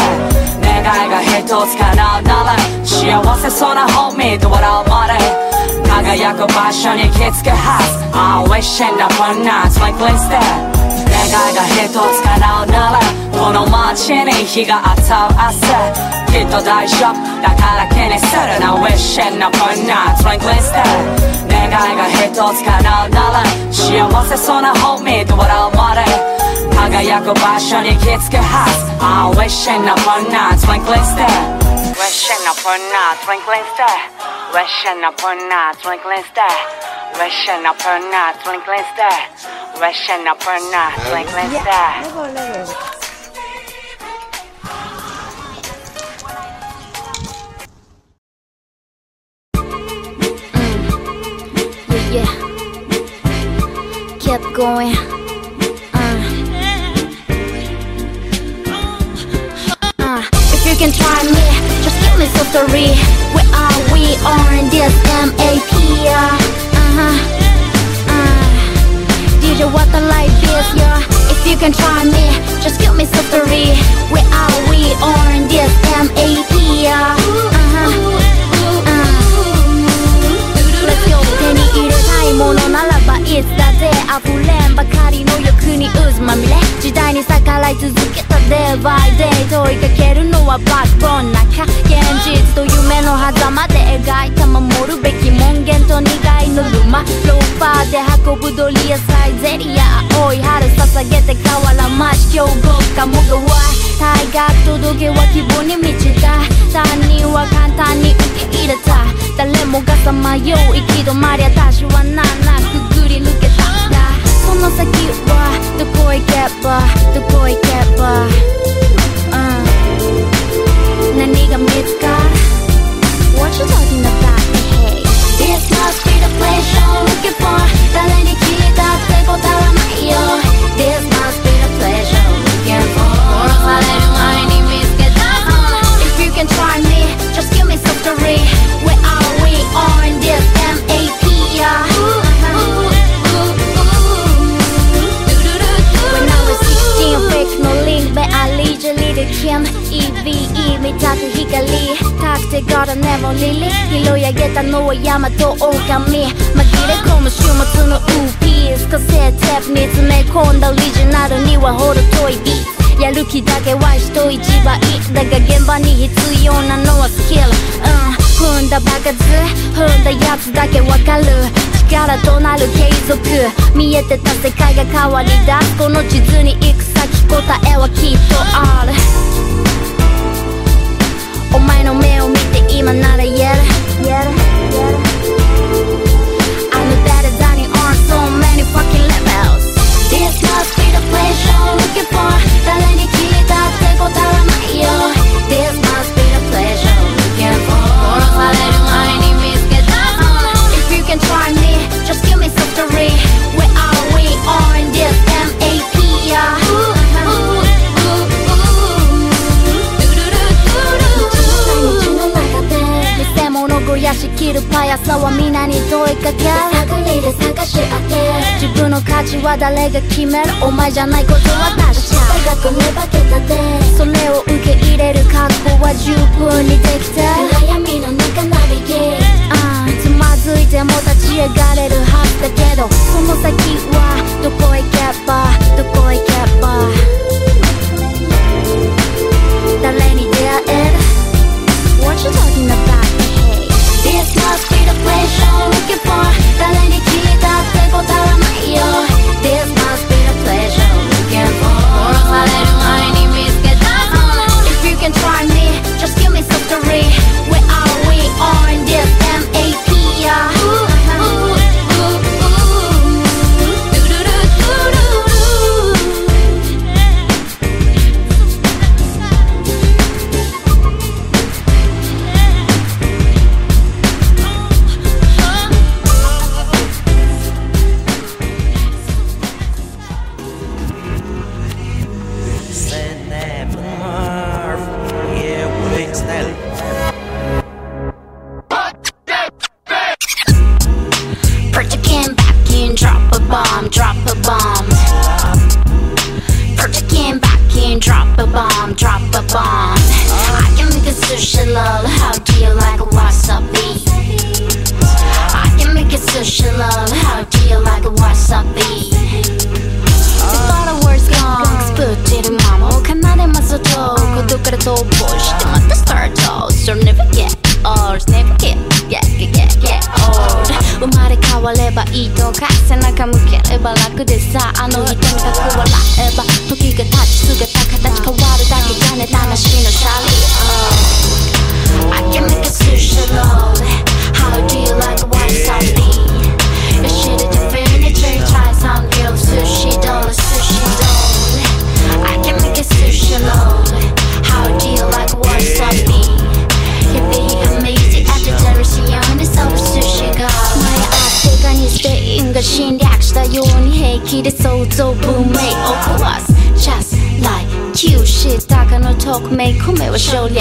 願いが一つ叶うなら幸せそうな Hold me と笑うまで輝く場所に行き着くはず I'm wishing upon a twinkling star 願いが一つ叶うならこの街に日が当たる朝きっと大丈夫だから気にするな Wishing upon a twinkling star 願いが一つ叶うなら幸せそうな Hold me と笑うまで輝く場所に行き着くはず I'm wishing upon a twinkling star Wishing upon a twinkling star Wishing upon a twinkling star Wishing upon a twinkling star Wishing upon a twinkling star yeah, yeah. Kept going. Uh. Uh, if you can try me, just give me some story. Where are we on this MAP? Uh-huh. Uh, did you want the like this, yeah? If you can try me, just give me some story. Where are we on this MAP? Uh-huh. Let's go 手に入れたいものならばいつだぜ溢れ んばかりの欲に渦まみれ時代に逆らい続けた Day by day 問いかけるのはバックボーン中現実と夢の狭間で描いた守るべき門限と苦いのルマ。ローファーで運ぶドリアサイゼリア青い春捧げて河原町強豪鴨川大学届けは希望に満ちた。他人は簡単に受け入れた。誰もがさまよう行き止まり私はなんなくの先はどこ行けばどこ行けば、うん、何が見つかる What you talking about? Hey This must be the place you're looking for 誰に聞いたって答えはないよ This must be the place you're looking for 殺される前に見つけた If you can try me, just give me some story Leisurely to Kim EVE 見たく光たくて柄根もリリ拾い上げたのは山と狼。紛れ込む週末のウーピー。スカセッテープに詰め込んだオリジナルには程遠い。ビーやる気だけは人一倍だが現場に必要なのはスキル、うん、踏んだ場数踏んだやつだけわかる。力とく見えてた世界が変わりだすこの地図に行く先答えはきっとあるお前の目を見て今なら言える言える言える I'm better than you on so many fucking levels This must be the place 屋仕切るパヤさは皆に問いかけ探りで探し当て自分の価値は誰が決めるお前じゃないことは確か大学に化けたでそれを受け入れる覚悟は十分にできて暗闇の中ナビゲートつまずいても立ち上がれるはずだけどその先はどこ行けばどこ行けば誰に出会える What you talking about? This must be the place you're looking for 달래니 기다 빼고 달아나요 This must be the place you're looking for 모른 사례를 많이 믿겠다고 If you can try me, just give me some story Where are we on this MAP? Yeah. 米は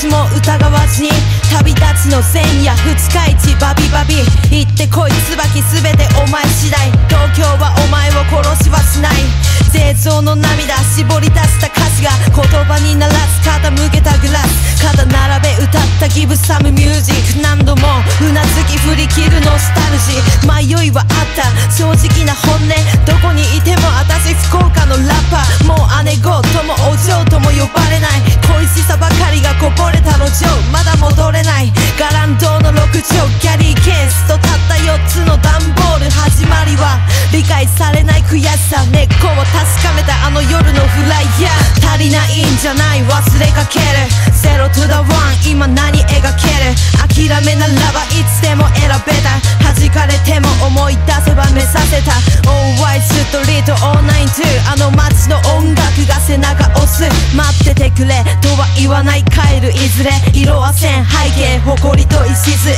私も疑わずに旅立つの前夜二日市バビバビ行ってこい椿すべてお前次第東京はお前を殺しはしない絶像の涙絞り出した歌詞が言葉にならず傾けたグラス肩並べ歌ったギブサムミュージック何度もうなずき振り切るノスタルジー迷いはあった正直な本音どこにいても私福岡のラッパーもう姉御ともお嬢とも呼ばれない恋しさばかりがこぼれた路上まだ戻れないガランドの6畳ギャリーケースとたった4つの段ボール始まりは理解されない悔しさ根っこを確かめたあの夜のフライヤー足りないんじゃない忘れかける。ゼロ to the one 今何描ける諦めならばいつでも選べた。弾かれても思い出せば目させた。All white ストリート all night あの街の音楽が背中押す。待っててくれとは言わない帰るいずれ色あせん。景誇りと礎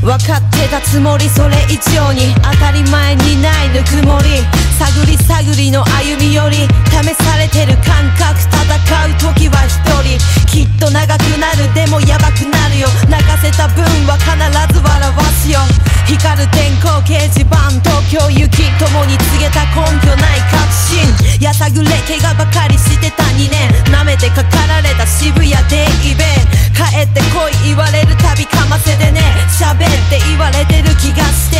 分かってたつもりそれ以上に当たり前にないぬくもり。探り探りの歩み寄り試されてる感覚戦う時は一人。きっと長くなるでもヤバくなるよ。泣かせた分は必ず笑わすよ。光る電光掲示板東京行き共に告げた根拠ない確信。やさぐれ怪我ばかりしてた2年。舐めてかかられた渋谷でイベ帰ってこい言われるたびかませてね。喋って言われてる気がして。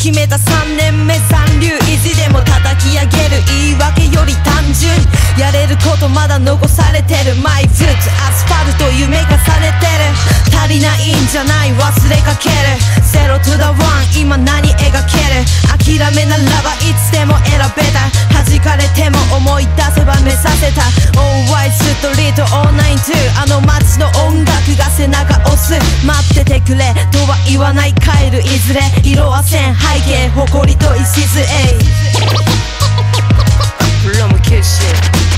決めた3年目残留意地でも叩き上げる言い訳より単純。やれることまだ残されてる。マイフットアスファルト夢重ねてる。足りないんじゃない忘れかける。ゼロ to the one 今何描ける。諦めならばいつでも選べた。弾かれても思い出せば目させた。All white ストリート all night あの街の音楽が背中押す。待っててくれ。とは言わない帰るいずれ色あせん。背景誇りと礎。Real kiss shit.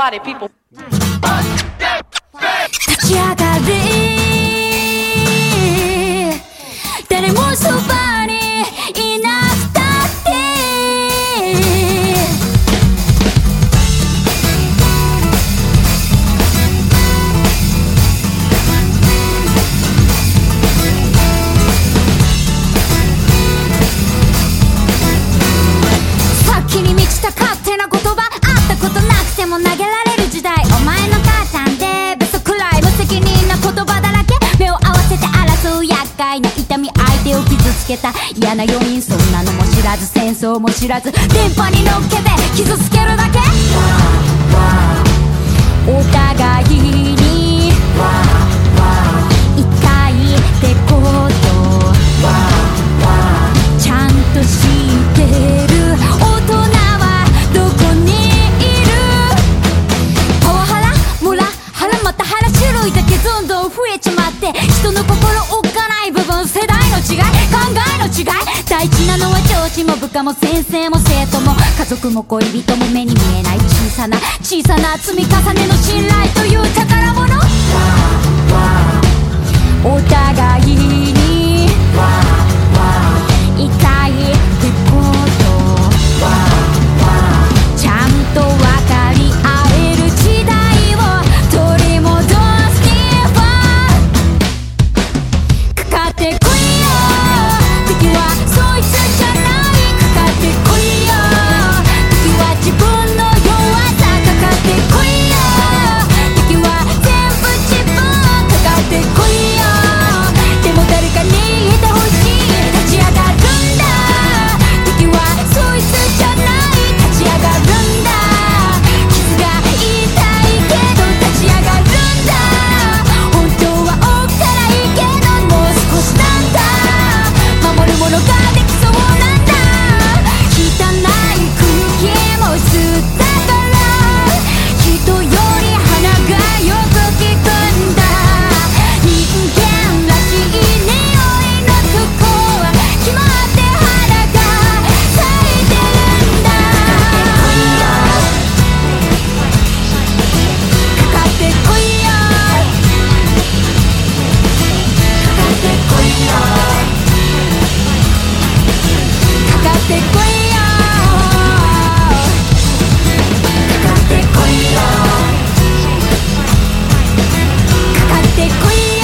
nobody. People te cuido.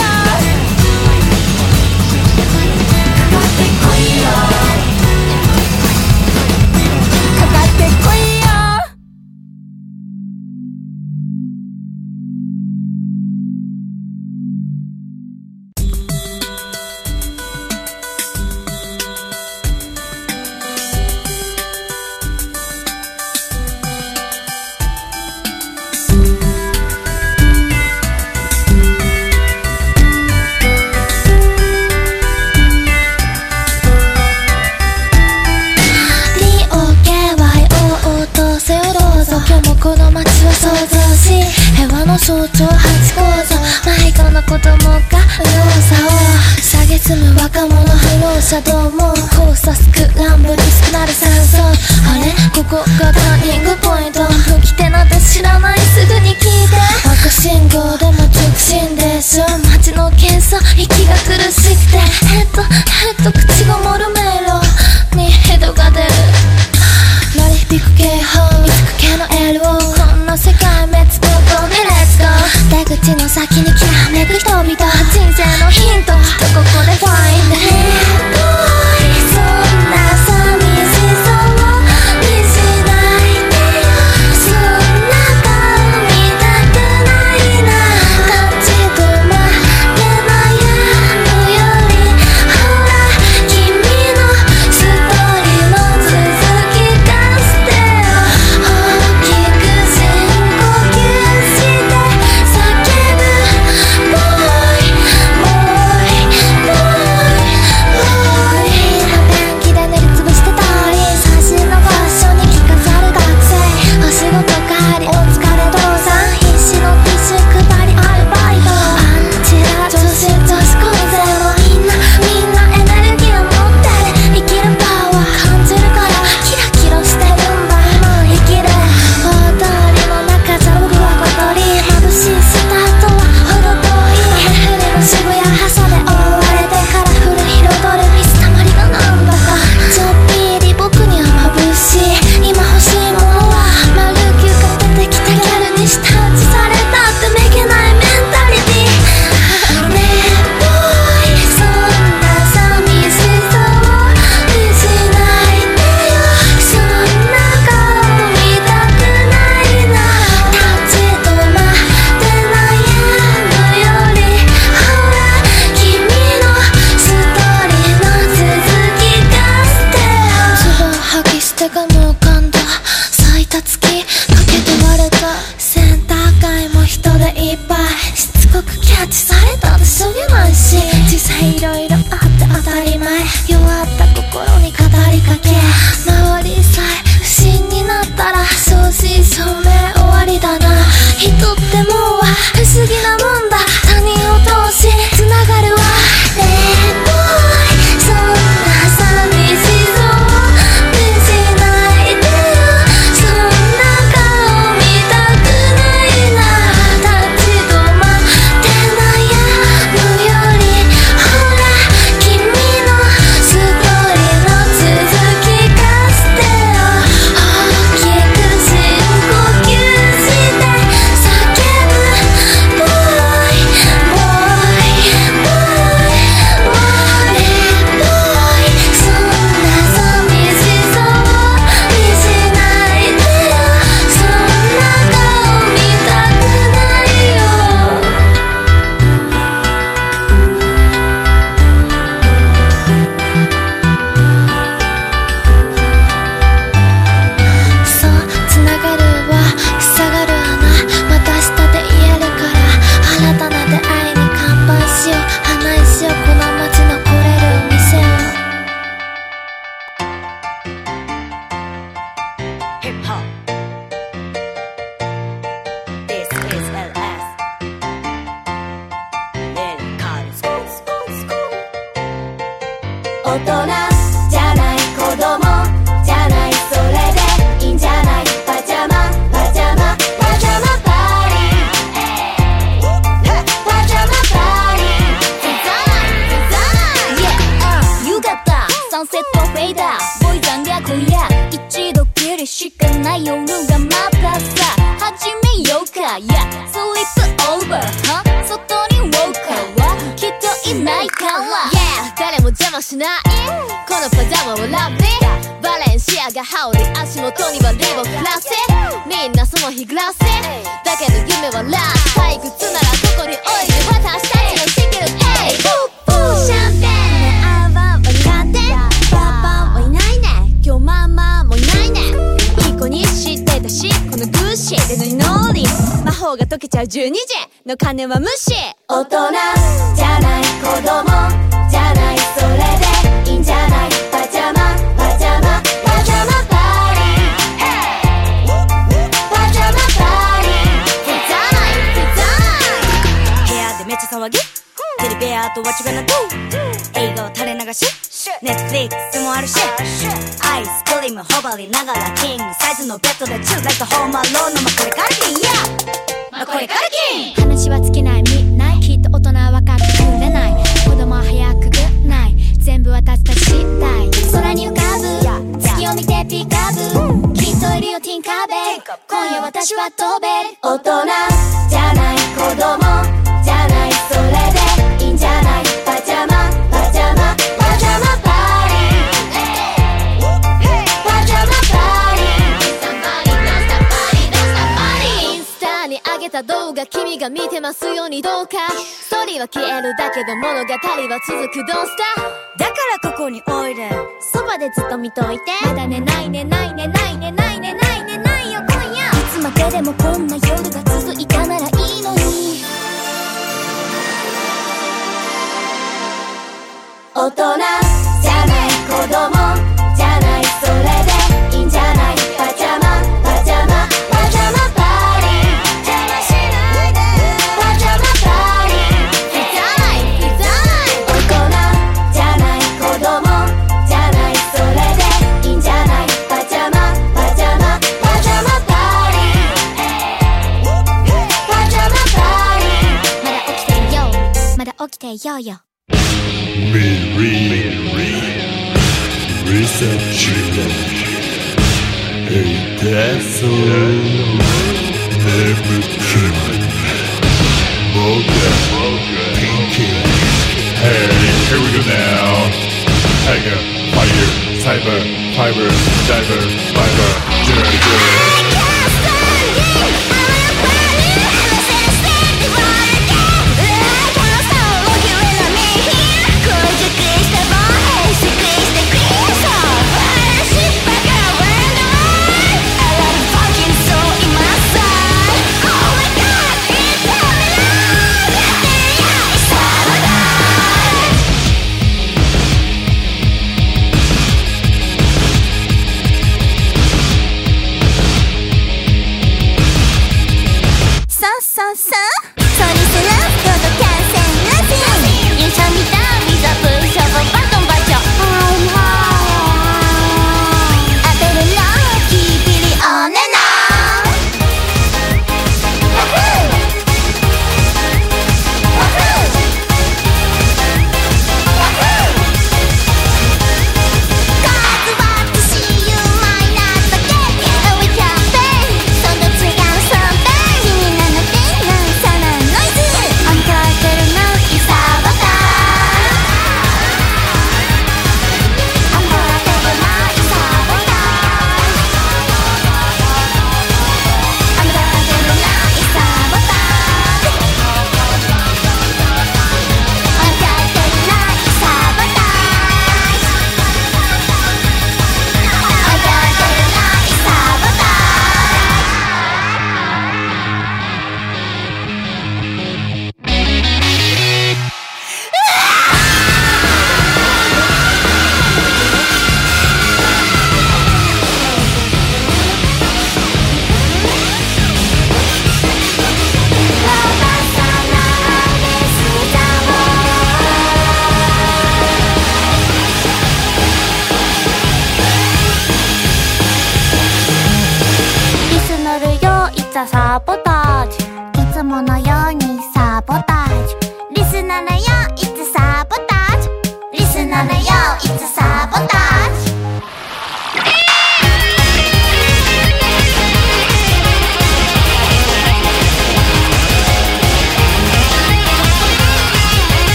は続くド Yeah.